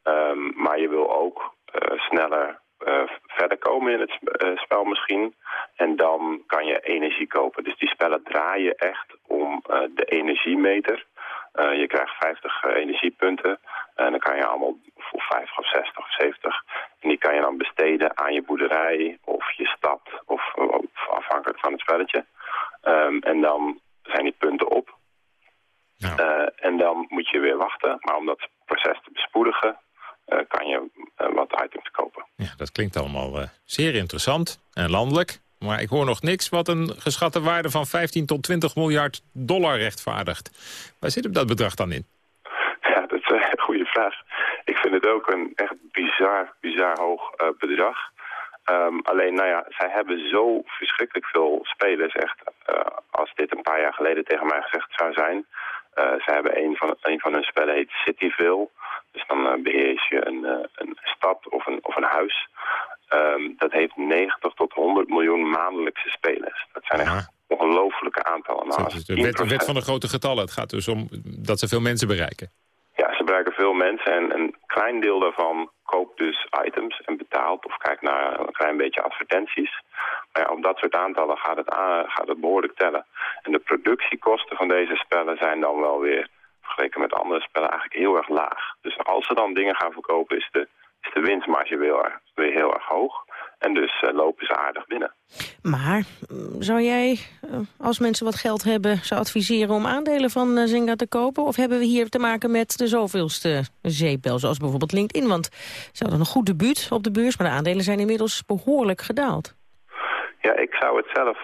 Um, maar je wil ook sneller uh, verder komen in het spel misschien. En dan kan je energie kopen. Dus die spellen draaien echt om de energiemeter. Je krijgt 50 energiepunten. En dan kan je allemaal voor 50 of 60 of 70. En die kan je dan besteden aan je boerderij of je stad. Of, of afhankelijk van het spelletje. Um, en dan zijn die punten op. Eh, en dan moet je weer wachten. Maar om dat proces te bespoedigen, eh, kan je eh, wat items kopen. Ja, dat klinkt allemaal eh, zeer interessant en landelijk. Maar ik hoor nog niks wat een geschatte waarde van 15 tot 20 miljard dollar rechtvaardigt. Waar zit hem dat bedrag dan in? Ja, dat is een goede vraag. Ik vind het ook een echt bizar, bizar hoog eh, bedrag. Ehm, alleen, nou ja, zij hebben zo verschrikkelijk veel spelers. Echt, eh, als dit een paar jaar geleden tegen mij gezegd zou zijn. eh zij hebben een van, een van hun spellen heet Cityville. Dus dan eh, beheers je een, een stad of een, of een huis. Ehm, dat heeft 90 tot 100 miljoen maandelijkse spelers. Dat zijn echt ongelooflijke aantallen. Nou, is de wet, 10% wet van de grote getallen. Het gaat dus om dat ze veel mensen bereiken. Ja, ze bereiken veel mensen en een klein deel daarvan koopt dus items en betaalt of kijkt naar een klein beetje advertenties. Maar ja, op dat soort aantallen gaat het, aan, gaat het behoorlijk tellen. En de productiekosten van deze spellen zijn dan wel weer, vergeleken met andere spellen, eigenlijk heel erg laag. Dus als ze dan dingen gaan verkopen is de, is de winstmarge weer, weer heel erg hoog. En dus eh, lopen ze aardig binnen. Maar mm, zou jij, eh, als mensen wat geld hebben, zou adviseren om aandelen van eh, Zynga te kopen? Of hebben we hier te maken met de zoveelste zeepbel, zoals bijvoorbeeld LinkedIn? Want ze hadden een goed debuut op de beurs, maar de aandelen zijn inmiddels behoorlijk gedaald. Ja, ik zou het zelf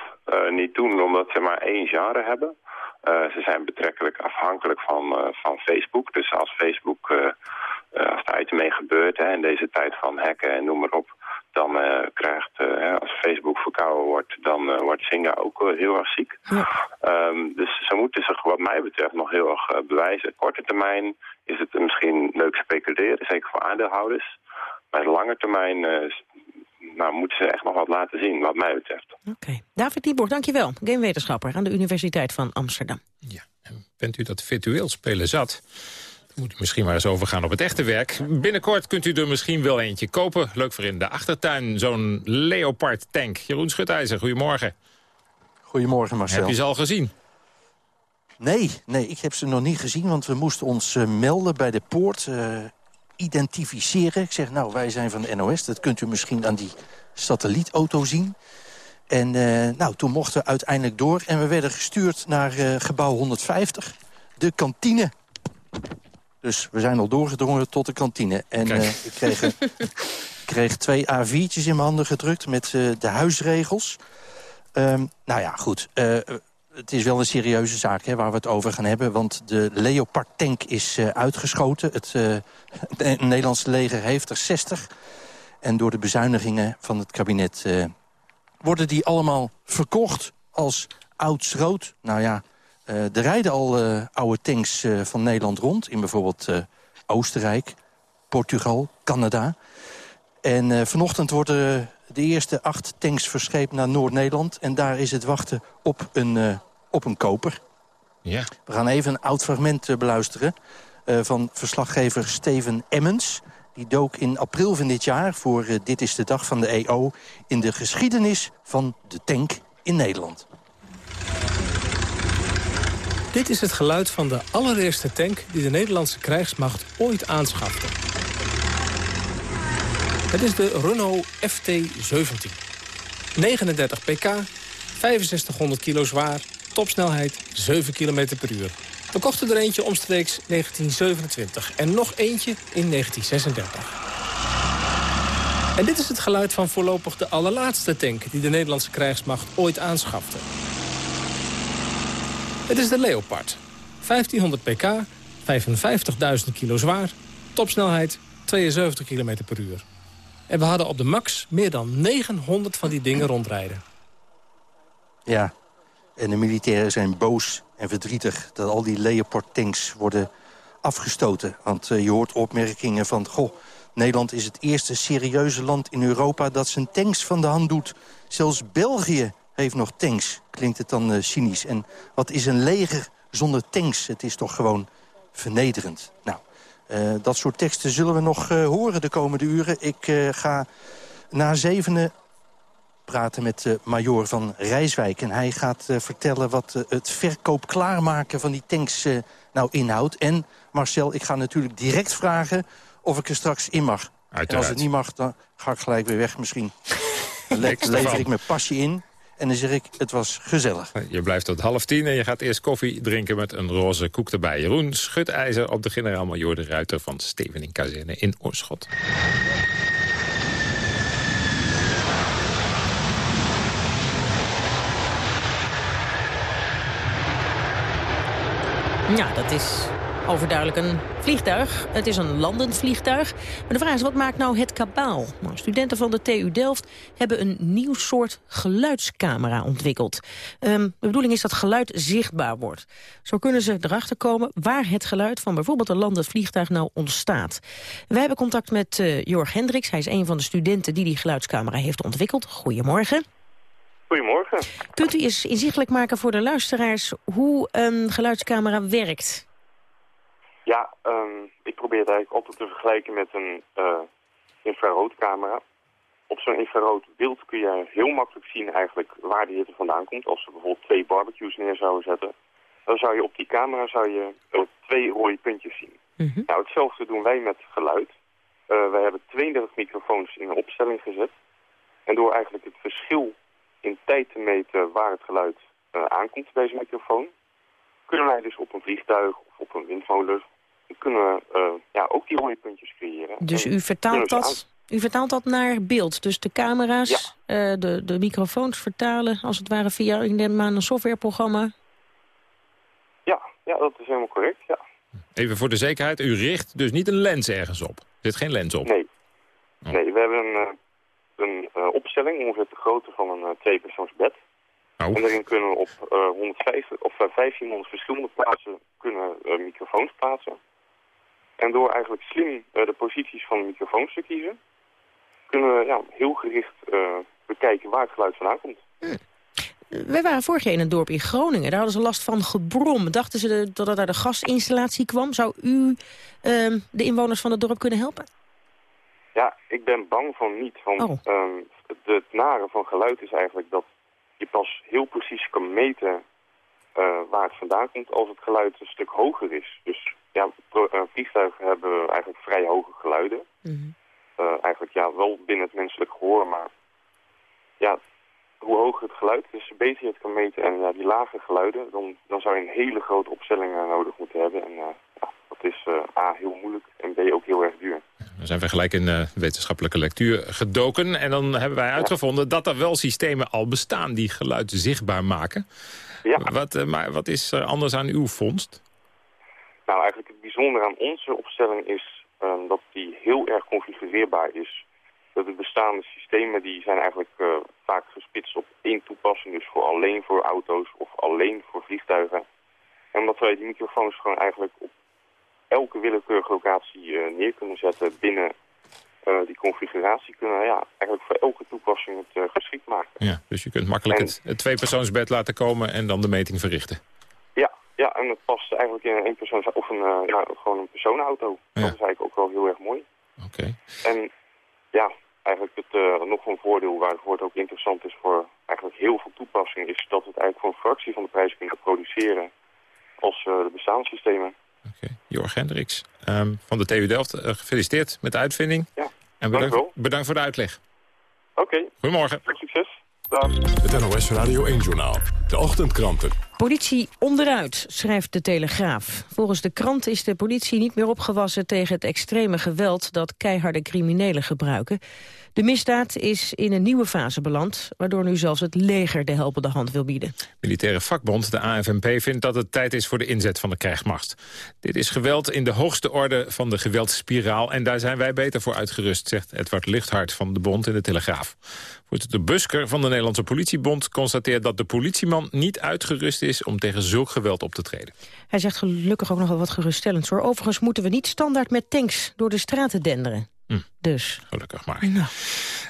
niet doen, omdat ze maar één genre hebben. Ze zijn betrekkelijk afhankelijk van, van Facebook. Dus als Facebook, als daar iets mee gebeurt hè, in deze tijd van hacken en noem maar op... dan eh, krijgt, eh, hè, als Facebook verkouden wordt, dan eh, wordt Zynga ook eh, heel erg ziek. Ehm, dus ze moeten zich wat mij betreft nog heel erg eh, bewijzen. Korte termijn is het misschien leuk speculeren, zeker voor aandeelhouders. Maar de lange termijn eh, nou, moeten ze echt nog wat laten zien, wat mij betreft. David Lieborg, dankjewel. Gamewetenschapper aan de Universiteit van Amsterdam. Bent u dat virtueel spelen zat? Moet u misschien maar eens overgaan op het echte werk. Binnenkort kunt u er misschien wel eentje kopen. Leuk voor in de achtertuin, zo'n Leopard tank. Jeroen Schutijzer, goedemorgen. Goedemorgen Marcel. Heb je ze al gezien? Nee, nee, ik heb ze nog niet gezien, want we moesten ons eh, melden bij de poort. eh, identificeren. Ik zeg, nou, wij zijn van de NOS. Dat kunt u misschien aan die satellietauto zien. En eh, nou, toen mochten we uiteindelijk door. En we werden gestuurd naar gebouw 150. De kantine. Dus we zijn al doorgedrongen tot de kantine. En eh, ik kreeg, *laughs* kreeg twee A4'tjes in mijn handen gedrukt... met eh, de huisregels. Ehm, nou ja, goed. Eh, het is wel een serieuze zaak hè, waar we het over gaan hebben. Want de Leopard tank is uitgeschoten. Het *laughs* het Nederlandse leger heeft er 60. En door de bezuinigingen van het kabinet... worden die allemaal verkocht als oud schroot. Nou ja, er rijden al eh, oude tanks eh, van Nederland rond. In bijvoorbeeld eh, Oostenrijk, Portugal, Canada. En eh, vanochtend worden de eerste acht tanks verscheept naar Noord-Nederland. En daar is het wachten op een, eh, op een koper. Ja. We gaan even een oud fragment eh, beluisteren eh, van verslaggever Steven Emmens. Die dook in april van dit jaar voor eh, Dit is de Dag van de EO... in de geschiedenis van de tank in Nederland. Dit is het geluid van de allereerste tank die de Nederlandse krijgsmacht ooit aanschafte. Het is de Renault FT-17. 39 pk, 6500 kilo zwaar, topsnelheid 7 km per uur. We kochten er eentje omstreeks 1927 en nog eentje in 1936. En dit is het geluid van voorlopig de allerlaatste tank... die de Nederlandse krijgsmacht ooit aanschafte. Het is de Leopard. 1500 pk, 55.000 kilo zwaar, topsnelheid 72 km per uur. En we hadden op de max meer dan 900 van die dingen rondrijden. Ja, en de militairen zijn boos en verdrietig... dat al die Leopard-tanks worden afgestoten. Want eh, je hoort opmerkingen van... goh, Nederland is het eerste serieuze land in Europa... dat zijn tanks van de hand doet. Zelfs België heeft nog tanks, klinkt het dan eh, cynisch. En wat is een leger zonder tanks? Het is toch gewoon vernederend. Nou, eh, dat soort teksten zullen we nog eh, horen de komende uren. Ik ga na zevenen praten met de major van Rijswijk. En hij gaat vertellen wat het verkoop klaarmaken van die tanks nou inhoudt. En Marcel, ik ga natuurlijk direct vragen of ik er straks in mag. En als het niet mag, dan ga ik gelijk weer weg misschien. *laughs* Le- lever ik mijn pasje in. En dan zeg ik, het was gezellig. Je blijft tot half tien en je gaat eerst koffie drinken met een roze koek erbij. Jeroen Schutijzer op de generaal-major de Ruiter van Stevening Kazerne in Oorschot. Ja, dat is overduidelijk een vliegtuig. Het is een landend vliegtuig. Maar de vraag is, wat maakt nou het kabaal? Nou, studenten van de TU Delft hebben een nieuw soort geluidscamera ontwikkeld. Um, de bedoeling is dat geluid zichtbaar wordt. Zo kunnen ze erachter komen waar het geluid van bijvoorbeeld een landend vliegtuig nou ontstaat. Wij hebben contact met uh, Jorg Hendricks. Hij is een van de studenten die die geluidscamera heeft ontwikkeld. Goedemorgen. Goedemorgen. Kunt u eens inzichtelijk maken voor de luisteraars hoe een geluidscamera werkt? Ja, um, ik probeer het eigenlijk altijd te vergelijken met een uh, infraroodcamera. Op zo'n infrarood beeld kun je heel makkelijk zien eigenlijk waar de hitte vandaan komt. Als we bijvoorbeeld twee barbecues neer zouden zetten, dan zou je op die camera zou je, uh, twee rode puntjes zien. Mm -hmm. Nou, hetzelfde doen wij met geluid. Uh, wij hebben 32 microfoons in een opstelling gezet. En door eigenlijk het verschil in tijd te meten waar het geluid uh, aankomt bij deze microfoon, kunnen wij dus op een vliegtuig of op een windmolen kunnen we uh, ja, ook die rode puntjes creëren. Dus u vertaalt, dat, u vertaalt dat naar beeld? Dus de camera's, ja. uh, de, de microfoons vertalen als het ware via een softwareprogramma? Ja, ja, dat is helemaal correct, ja. Even voor de zekerheid, u richt dus niet een lens ergens op? Er zit geen lens op? Nee. Oh. Nee, we hebben een, uh, een uh, opstelling, ongeveer de grootte van een uh, tweepersoonsbed. Oh. En daarin kunnen we op uh, 150 of 1500 verschillende plaatsen kunnen, microfoons plaatsen. En door eigenlijk slim uh, de posities van de microfoons te kiezen... kunnen we ja, heel gericht uh, bekijken waar het geluid vandaan komt. Hm. Wij waren vorig jaar in een dorp in Groningen. Daar hadden ze last van gebrom. Dachten ze de, dat het uit de gasinstallatie kwam? Zou u uh, de inwoners van het dorp kunnen helpen? Ja, ik ben bang van niet. Want oh. um, het, het nare van geluid is eigenlijk dat je pas heel precies kan meten uh, waar het vandaan komt als het geluid een stuk hoger is. Dus ja, vliegtuigen hebben eigenlijk vrij hoge geluiden. Mm -hmm. uh, eigenlijk ja, wel binnen het menselijk gehoor, maar ja, hoe hoger het geluid is, beter je het kan meten. En ja, die lage geluiden, dan, dan zou je een hele grote opstelling uh, nodig moeten hebben. En ja, dat is A, heel moeilijk en B, ook heel erg duur. Dan zijn we gelijk in uh, wetenschappelijke lectuur gedoken. En dan hebben wij uitgevonden dat er wel systemen al bestaan die geluid zichtbaar maken. Ja. Wat, uh, maar wat is er anders aan uw vondst? Nou, eigenlijk het bijzondere aan onze opstelling is um, dat die heel erg configureerbaar is. Dat de bestaande systemen die zijn eigenlijk uh, vaak gespitst op één toepassing. Dus voor alleen voor auto's of alleen voor vliegtuigen. En omdat wij die microfoons gewoon eigenlijk op elke willekeurige locatie uh, neer kunnen zetten binnen uh, die configuratie kunnen we ja, eigenlijk voor elke toepassing het uh, geschikt maken. Ja, dus je kunt makkelijk en, het, het tweepersoonsbed laten komen en dan de meting verrichten. Ja, ja en het past eigenlijk in een eenpersoons of een, uh, ja, gewoon een personenauto. Ja. Dat is eigenlijk ook wel heel erg mooi. Oké. Okay. En ja, eigenlijk het, nog een voordeel waarvoor het ook interessant is voor eigenlijk heel veel toepassingen, is dat we het eigenlijk voor een fractie van de prijs kunnen produceren als de bestaanssystemen. Oké, okay. Jorg Hendricks um, van de TU Delft. Uh, gefeliciteerd met de uitvinding. Ja, en bedankt, bedankt voor de uitleg. Oké. Okay. Goedemorgen. Veel succes. Dag. Het NOS Radio 1-journaal. De ochtendkranten. Politie onderuit, schrijft de Telegraaf. Volgens de krant is de politie niet meer opgewassen tegen het extreme geweld dat keiharde criminelen gebruiken. De misdaad is in een nieuwe fase beland, waardoor nu zelfs het leger de helpende hand wil bieden. Militaire vakbond, de AFNP, vindt dat het tijd is voor de inzet van de krijgsmacht. Dit is geweld in de hoogste orde van de geweldsspiraal en daar zijn wij beter voor uitgerust, zegt Edward Lichthart van de bond in de Telegraaf. De Busker van de Nederlandse politiebond constateert dat de politieman niet uitgerust is om tegen zulk geweld op te treden. Hij zegt gelukkig ook nog wel wat geruststellend. Hoor. Overigens moeten we niet standaard met tanks door de straten denderen. Hm. Dus. Gelukkig maar. Nou.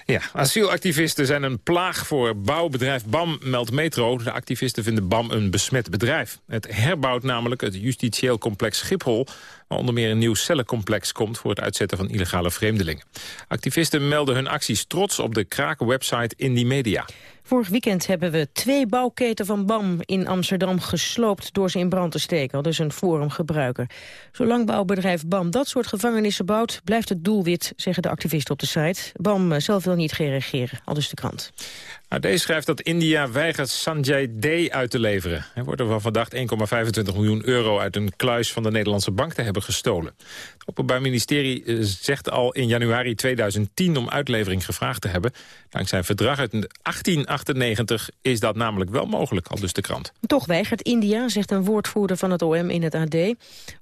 Ja, asielactivisten zijn een plaag voor bouwbedrijf BAM, meldt Metro. De activisten vinden BAM een besmet bedrijf. Het herbouwt namelijk het justitieel complex Schiphol... waar onder meer een nieuw cellencomplex komt... voor het uitzetten van illegale vreemdelingen. Activisten melden hun acties trots op de krakenwebsite Indie Media. Vorig weekend hebben we twee bouwketen van BAM in Amsterdam gesloopt door ze in brand te steken, al dus een forumgebruiker. Zolang bouwbedrijf BAM dat soort gevangenissen bouwt, blijft het doelwit, zeggen de activisten op de site. BAM zelf wil niet reageren, al dus de krant. AD schrijft dat India weigert Sanjay D. uit te leveren. Hij wordt ervan verdacht 1,25 miljoen euro uit een kluis van de Nederlandse bank te hebben gestolen. Het Openbaar Ministerie eh, zegt al in januari 2010 om uitlevering gevraagd te hebben. Dankzij een verdrag uit 1898 is dat namelijk wel mogelijk, al dus de krant. Toch weigert India, zegt een woordvoerder van het OM in het AD.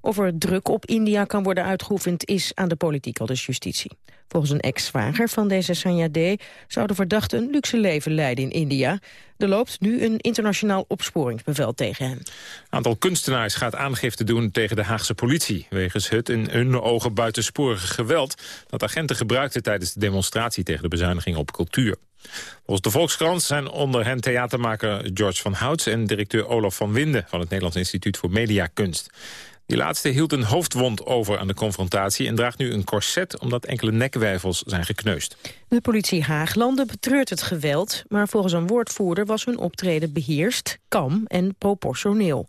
Of er druk op India kan worden uitgeoefend is aan de politiek, al dus justitie. Volgens een ex-zwager van deze Sanya D. zou de verdachte een luxe leven in India. Er loopt nu een internationaal opsporingsbevel tegen hem. Een aantal kunstenaars gaat aangifte doen tegen de Haagse politie... wegens het in hun ogen buitensporige geweld... dat agenten gebruikten tijdens de demonstratie tegen de bezuiniging op cultuur. Volgens de Volkskrant zijn onder hen theatermaker George van Houts... en directeur Olaf van Winden van het Nederlands Instituut voor Mediakunst. Die laatste hield een hoofdwond over aan de confrontatie... en draagt nu een corset omdat enkele nekwijvels zijn gekneusd. De politie Haaglanden betreurt het geweld... maar volgens een woordvoerder was hun optreden beheerst, kalm en proportioneel.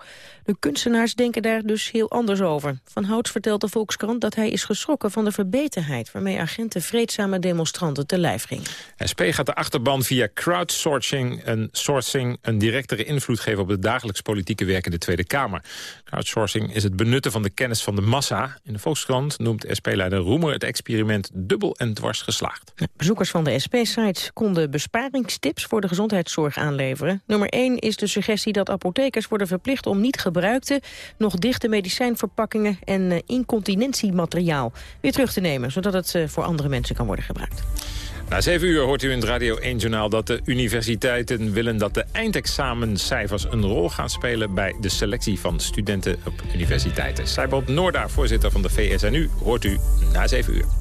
De kunstenaars denken daar dus heel anders over. Van Houts vertelt de Volkskrant dat hij is geschrokken van de verbetenheid... waarmee agenten vreedzame demonstranten te lijf gingen. SP gaat de achterban via crowdsourcing een, sourcing een directere invloed geven... op de dagelijks politieke werk in de Tweede Kamer. Crowdsourcing is het benutten van de kennis van de massa. In de Volkskrant noemt SP-leider Roemer het experiment dubbel en dwars geslaagd. Bezoekers van de SP-sites konden besparingstips voor de gezondheidszorg aanleveren. Nummer 1 is de suggestie dat apothekers worden verplicht om niet gebruikte, nog dichte medicijnverpakkingen en eh, incontinentiemateriaal weer terug te nemen, zodat het eh, voor andere mensen kan worden gebruikt. Na 7 uur hoort u in het Radio 1-journaal dat de universiteiten willen dat de eindexamencijfers een rol gaan spelen bij de selectie van studenten op universiteiten. Cybob Noorda, voorzitter van de VSNU, hoort u na 7 uur.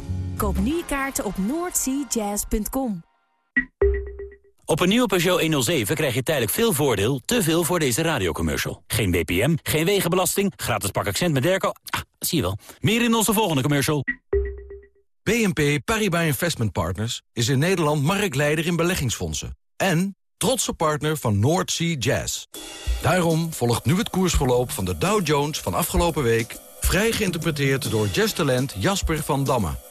Koop nu je kaarten op noordseajazz.com. Op een nieuwe Peugeot 107 krijg je tijdelijk veel voordeel, te veel voor deze radiocommercial. Geen BPM, geen wegenbelasting, gratis pak accent met Derco. Ah, zie je wel. Meer in onze volgende commercial. BNP Paribas Investment Partners is in Nederland marktleider in beleggingsfondsen. En trotse partner van North Sea Jazz. Daarom volgt nu het koersverloop van de Dow Jones van afgelopen week... vrij geïnterpreteerd door jazztalent Jasper van Damme.